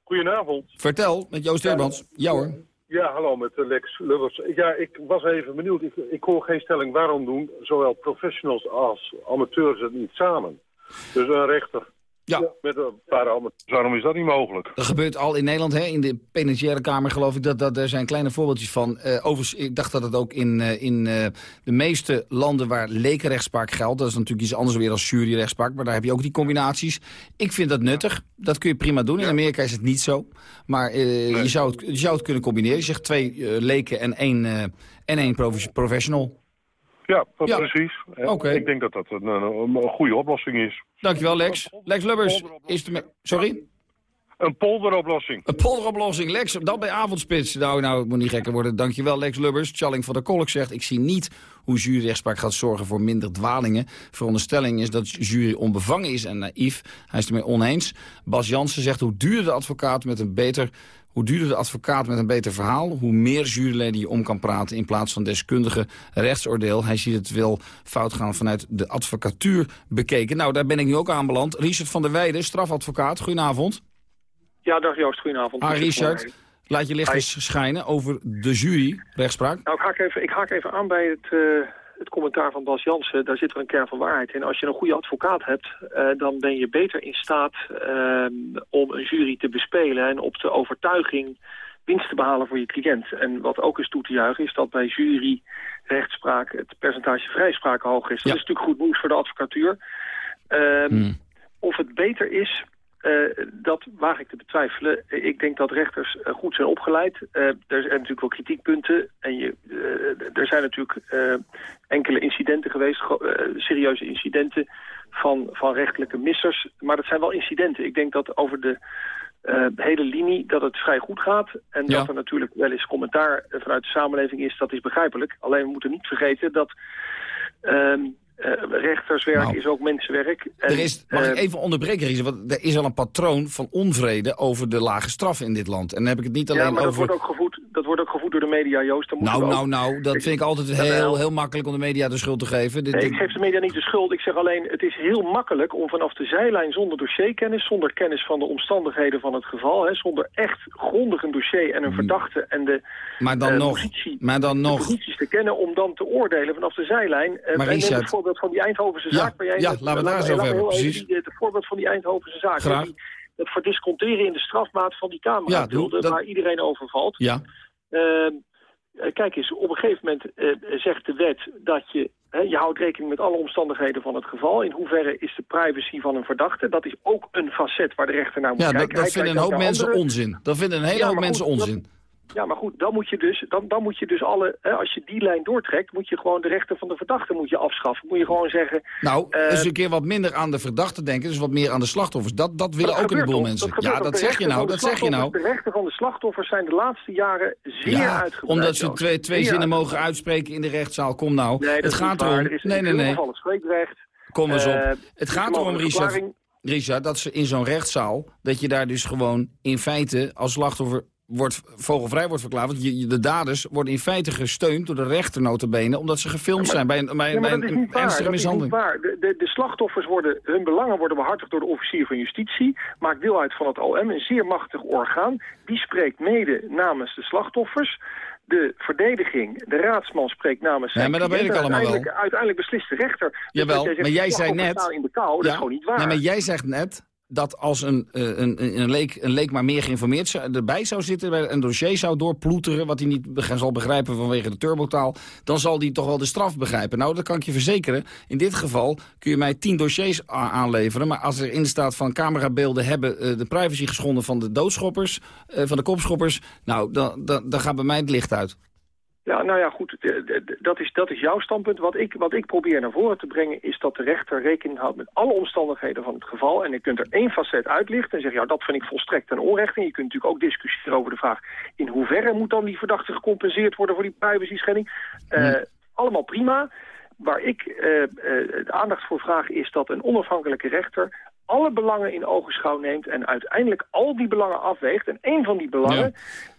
Goedenavond. Vertel, met Joost Derbrands. Ja hoor. Ja, hallo met eh, Lex Lubbers. Ja, ik was even benieuwd. Ik, ik hoor geen stelling waarom doen zowel professionals als amateurs het niet samen. Dus een rechter met een paar amateurs. Waarom is dat niet mogelijk? Dat gebeurt al in Nederland, hè? in de penitentiaire kamer geloof ik. Dat, dat, er zijn kleine voorbeeldjes van. Eh overigens, ik dacht dat het ook in, eh, in eh, de meeste landen waar lekenrechtspraak geldt... dat is natuurlijk iets anders weer als juryrechtspraak... maar daar heb je ook die combinaties. Ik vind dat nuttig. Dat kun je prima doen. In Amerika is het niet zo. Maar eh, je, zou het, je zou het kunnen combineren. Je zegt twee eh, leken en één, eh, en één prof- professional. Ja, Ja. precies. Ik denk dat dat een, een, een goede oplossing is. Dankjewel, Lex. Lex Lubbers is de... Sorry? Een polderoplossing. Een polderoplossing, Lex. Dat bij avondspits. Nou, nou, het moet niet gekker worden. Dankjewel, Lex Lubbers. Challing van der Kolk zegt... ik zie niet hoe juryrechtspraak gaat zorgen voor minder dwalingen. Veronderstelling is dat jury onbevangen is en naïef. Hij is ermee oneens. Bas Jansen zegt hoe duurder de advocaat met een beter... Hoe duurder de advocaat met een beter verhaal, hoe meer juryleden je om kan praten in plaats van deskundige rechtsoordeel. Hij ziet het wel fout gaan vanuit de advocatuur bekeken. Nou, daar ben ik nu ook aanbeland. Richard van der Weijden, strafadvocaat. Goedenavond. Ja, dag Joost, goedenavond. Ah, Richard, laat je licht eens schijnen over de jury, rechtspraak. Nou, ik haak even, ik haak even aan bij het, eh, het commentaar van Bas Jansen. Daar zit er een kern van waarheid in. Als je een goede advocaat hebt, eh, dan ben je beter in staat ehm, om een jury te bespelen... en op de overtuiging winst te behalen voor je cliënt. En wat ook is toe te juichen, is dat bij juryrechtspraak het percentage vrijspraak hoog is. Dat is natuurlijk goed nieuws voor de advocatuur. Ehm, Of het beter is, eh, dat waag ik te betwijfelen. Eh, Ik denk dat rechters eh, goed zijn opgeleid. Er zijn natuurlijk wel kritiekpunten. En je, er zijn natuurlijk enkele incidenten geweest, serieuze incidenten van, van rechtelijke missers. Maar dat zijn wel incidenten. Ik denk dat over de hele linie dat het vrij goed gaat. En dat er natuurlijk wel eens commentaar vanuit de samenleving is, dat is begrijpelijk. Alleen we moeten niet vergeten dat ehm, eh, rechterswerk is ook mensenwerk. En, Er is, mag ik eh, even onderbreken, Richard? Want er is al een patroon van onvrede over de lage straffen in dit land. En dan heb ik het niet alleen ja, maar dat over... wordt ook gevoed, dat wordt ook gevoed door de media, Joost. Dan Nou, we nou, ook- nou, dat vind ik altijd heel, heel makkelijk om de media de schuld te geven. Dit- Nee, dit- ik geef de media niet de schuld. Ik zeg alleen, het is heel makkelijk om vanaf de zijlijn zonder dossierkennis, zonder kennis van de omstandigheden van het geval, hè, zonder echt grondig een dossier en een verdachte en de, Mm. maar dan eh, nog, positie, maar dan de nog. posities te kennen, om dan te oordelen vanaf de zijlijn. Maar Richard- voorbeeld van die Eindhovense Ja, zaak. waar jij ja, laten we daar me hebben, precies. die- Het voorbeeld van die Eindhovense zaak. Graag. die- het verdisconteren in de strafmaat van die Ja, camerabeelden, doe- dat- waar iedereen over valt. Ja. Ehm, eh, kijk eens, op een gegeven moment eh, zegt de wet dat je... Hè, je houdt rekening met alle omstandigheden van het geval. In hoeverre is de privacy van een verdachte? Dat is ook een facet waar de rechter naar moet Ja, kijken. dat, dat Hij vinden een hoop mensen onzin. Dat vinden een hele Ja, hoop mensen goed, dat- onzin. Ja, maar goed, dan moet je dus, dan, dan moet je dus alle... Hè, als je die lijn doortrekt, moet je gewoon de rechten van de verdachte moet je afschaffen. Moet je gewoon zeggen... Nou, eens een keer wat minder aan de verdachte denken, dus wat meer aan de slachtoffers. Dat, dat willen dat ook een boel mensen. ja, toch? dat zeg je nou, dat zeg je nou. De rechten van de slachtoffers zijn de laatste jaren zeer Ja, uitgebreid. omdat ze twee, twee zinnen mogen uitspreken in de rechtszaal. Kom nou, Nee, dat het gaat erom... Er is Nee, nee, nee. spreekrecht. Kom eens op. Eh, Het gaat erom, Richard, dat ze in zo'n rechtszaal... dat je daar dus gewoon in feite als slachtoffer wordt, vogelvrij wordt verklaard. Want je, de daders worden in feite gesteund door de rechter notabene... omdat ze gefilmd zijn bij een, bij, Ja, bij een ernstige Dat is niet mishandeling. waar. De, de, de slachtoffers worden, hun belangen worden behartigd door de officier van justitie. Maakt deel uit van het OM, een zeer machtig orgaan. Die spreekt mede namens de slachtoffers. De verdediging, de raadsman spreekt namens zijn Ja, maar dat weet ik allemaal wel. uiteindelijk, uiteindelijk beslist de rechter. Dus Jawel, zegt, maar jij zei net... staan in de kou, dat is gewoon niet waar. Nee, maar jij zegt net dat als een, eh, een, een, leek, een leek maar meer geïnformeerd zou, erbij zou zitten... een dossier zou doorploeteren, wat hij niet zal begrijpen vanwege de turbotaal... dan zal hij toch wel de straf begrijpen. Nou, dat kan ik je verzekeren. In dit geval kun je mij tien dossiers aanleveren... maar als er in staat van camerabeelden hebben eh, de privacy geschonden van de doodschoppers... eh, van de kopschoppers, nou, dan, dan, dan gaat bij mij het licht uit. Ja, nou ja, goed, dat is, dat is jouw standpunt. Wat ik, wat ik probeer naar voren te brengen is dat de rechter rekening houdt met alle omstandigheden van het geval. En je kunt er één facet uitlichten en zeggen, ja, dat vind ik volstrekt ten onrechte. En je kunt natuurlijk ook discussiëren over de vraag, in hoeverre moet dan die verdachte gecompenseerd worden voor die privacy schending? Eh, Allemaal prima. Waar ik de aandacht voor vraag is dat een onafhankelijke rechter alle belangen in ogenschouw neemt en uiteindelijk al die belangen afweegt. En één van die belangen,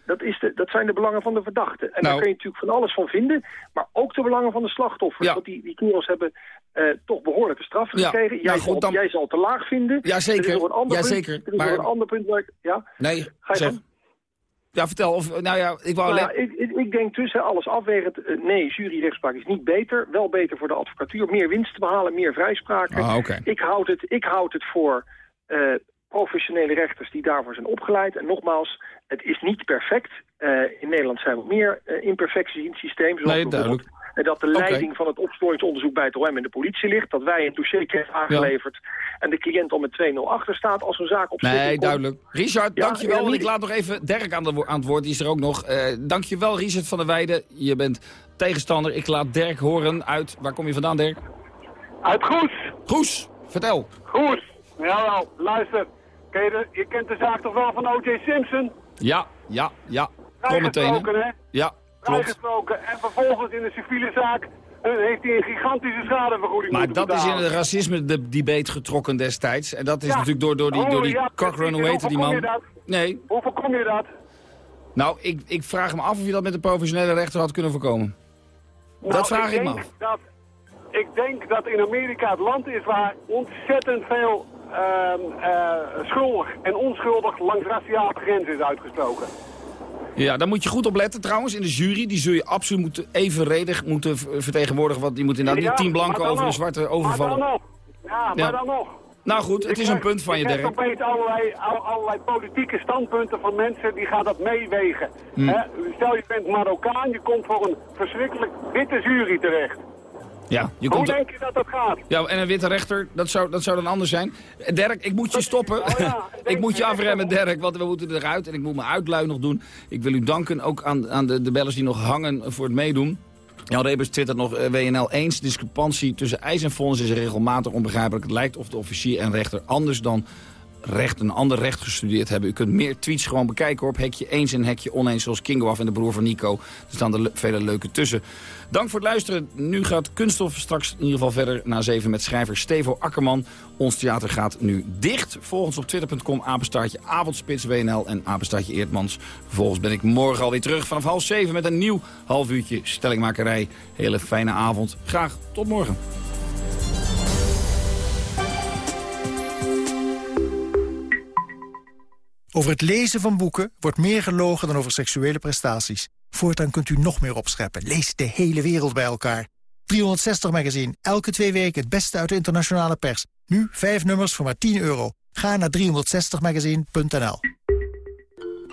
dat, is de, dat zijn de belangen van de verdachte. En daar Nou. kun je natuurlijk van alles van vinden, maar ook de belangen van de slachtoffers. Want die, die kerels hebben eh, toch behoorlijke straffen Ja, gekregen. Jij, nou goed, zal, dan- jij zal het te laag vinden. Ja, Er zeker. is nog een ander Ja, punt, zeker. Er is Maar- nog een ander punt waar ik... Ja? Nee, Ga je zeg. Ja, vertel. Of, nou ja, ik wou Nou alleen... ik, ik, denk tussen alles afwegend, eh, nee, juryrechtspraak is niet beter. Wel beter voor de advocatuur, meer winst te behalen, meer vrijspraken. Ah, ik, houd het, ik houd het voor eh, professionele rechters die daarvoor zijn opgeleid. En nogmaals, het is niet perfect. Eh, in Nederland zijn er meer imperfecties in het systeem. Zoals Nee, eh, dat de leiding van het opsporingsonderzoek bij het OM en de politie ligt. Dat wij een dossier krijgen aangeleverd en de cliënt al met 2-0 achter staat als een zaak op Nee, komt. duidelijk. Richard, Ja, dankjewel. ja, En niet- ik laat nog even Dirk aan, de, wo- aan het woord, die is er ook nog. Eh dankjewel, Richard van der Weijden. Je bent tegenstander. Ik laat Dirk horen uit... Waar kom je vandaan, Dirk? Uit Goes. Goes, vertel. Goes. Jawel, luister. Ken je, de- je kent de zaak toch wel van O.J. Simpson? Ja, ja, ja. Kom meteen. Vrijgesproken, hè? Ja. Vrijgesproken. En vervolgens in de civiele zaak eh, heeft hij een gigantische schadevergoeding Maar dat is in het racisme-debate getrokken destijds. En dat is Ja. natuurlijk door, door die, Oh, door die ja, hoe heette die man? je dat? Nee. Hoe voorkom je dat? Nou, ik, ik vraag me af of je dat met een professionele rechter had kunnen voorkomen. dat Nou, vraag ik, me denk af. Dat, ik denk dat in Amerika het land is waar ontzettend veel ehm, eh, schuldig en onschuldig langs raciale grenzen is uitgesproken. Ja, daar moet je goed op letten trouwens. In de jury, die zul je absoluut moeten evenredig moeten vertegenwoordigen. Want die moet inderdaad Ja, niet tien maar blanken over een zwarte Maar overvallen. dan nog. Ja, maar Ja. dan nog. Nou goed, het is een punt van je, Dirk. opeens allerlei, al- allerlei politieke standpunten van mensen die gaan dat meewegen. Hmm. Stel je bent Marokkaan, je komt voor een verschrikkelijk witte jury terecht. Ja, je Hoe komt denk je dat dat gaat? Ja, en een witte rechter, dat zou, dat zou dan anders zijn. Dirk, ik moet je stoppen. Oh [LAUGHS] ik moet je afremmen, Dirk, want we moeten eruit. En ik moet mijn uitlui nog doen. Ik wil u danken, ook aan, aan de, de bellers die nog hangen voor het meedoen. Jan Rebers twittert nog eh, WNL eens. Discrepantie tussen eis en vonnis is regelmatig onbegrijpelijk. Het lijkt of de officier en rechter anders dan recht, een ander recht gestudeerd hebben. U kunt meer tweets gewoon bekijken op hekje eens en hekje oneens... zoals Kingo af en de broer van Nico. Er staan er vele leuke tussen. Dank voor het luisteren. Nu gaat Kunststof straks in ieder geval verder na zeven met schrijver Stevo Akkerman. Ons theater gaat nu dicht. Volgens op twitter.com apenstaartje avondspits WNL en apenstaartje Eertmans. Vervolgens ben ik morgen alweer terug vanaf half zeven met een nieuw half uurtje stellingmakerij. Hele fijne avond. Graag tot morgen. Over het lezen van boeken wordt meer gelogen dan over seksuele prestaties. Voortaan kunt u nog meer opscheppen. Lees de hele wereld bij elkaar. 360 Magazine, elke twee weken het beste uit de internationale pers. Nu vijf nummers voor maar 10 euro. Ga naar 360magazine.nl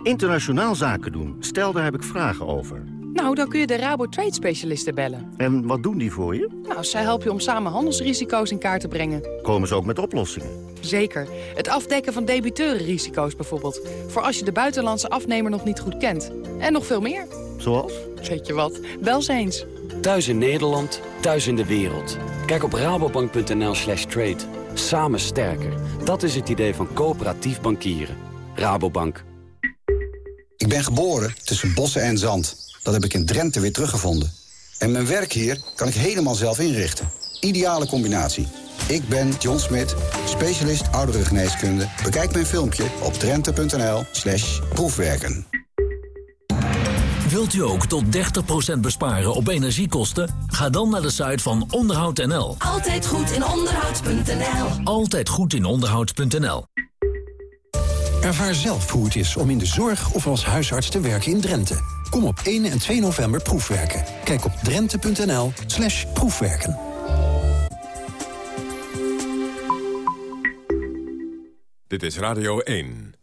Internationaal zaken doen. Stel, daar heb ik vragen over. Nou, dan kun je de Rabo Trade Specialisten bellen. En wat doen die voor je? Nou, zij helpen je om samen handelsrisico's in kaart te brengen. Komen ze ook met oplossingen? Zeker. Het afdekken van debiteurenrisico's bijvoorbeeld. Voor als je de buitenlandse afnemer nog niet goed kent. En nog veel meer. Zoals? Weet je wat? Eens. Thuis in Nederland, thuis in de wereld. Kijk op rabobank.nl slash trade. Samen sterker. Dat is het idee van coöperatief bankieren. Rabobank. Ik ben geboren tussen bossen en zand. Dat heb ik in Drenthe weer teruggevonden. En mijn werk hier kan ik helemaal zelf inrichten. Ideale combinatie. Ik ben John Smit, specialist ouderengeneeskunde. Bekijk mijn filmpje op drenthe.nl slash proefwerken. Wilt u ook tot 30% besparen op energiekosten? Ga dan naar de site van onderhoud.nl. Altijd goed in onderhoud.nl. Altijd goed in onderhoud.nl. Ervaar zelf hoe het is om in de zorg of als huisarts te werken in Drenthe. Kom op 1 en 2 november proefwerken. Kijk op drenthe.nl slash proefwerken. Dit is Radio 1.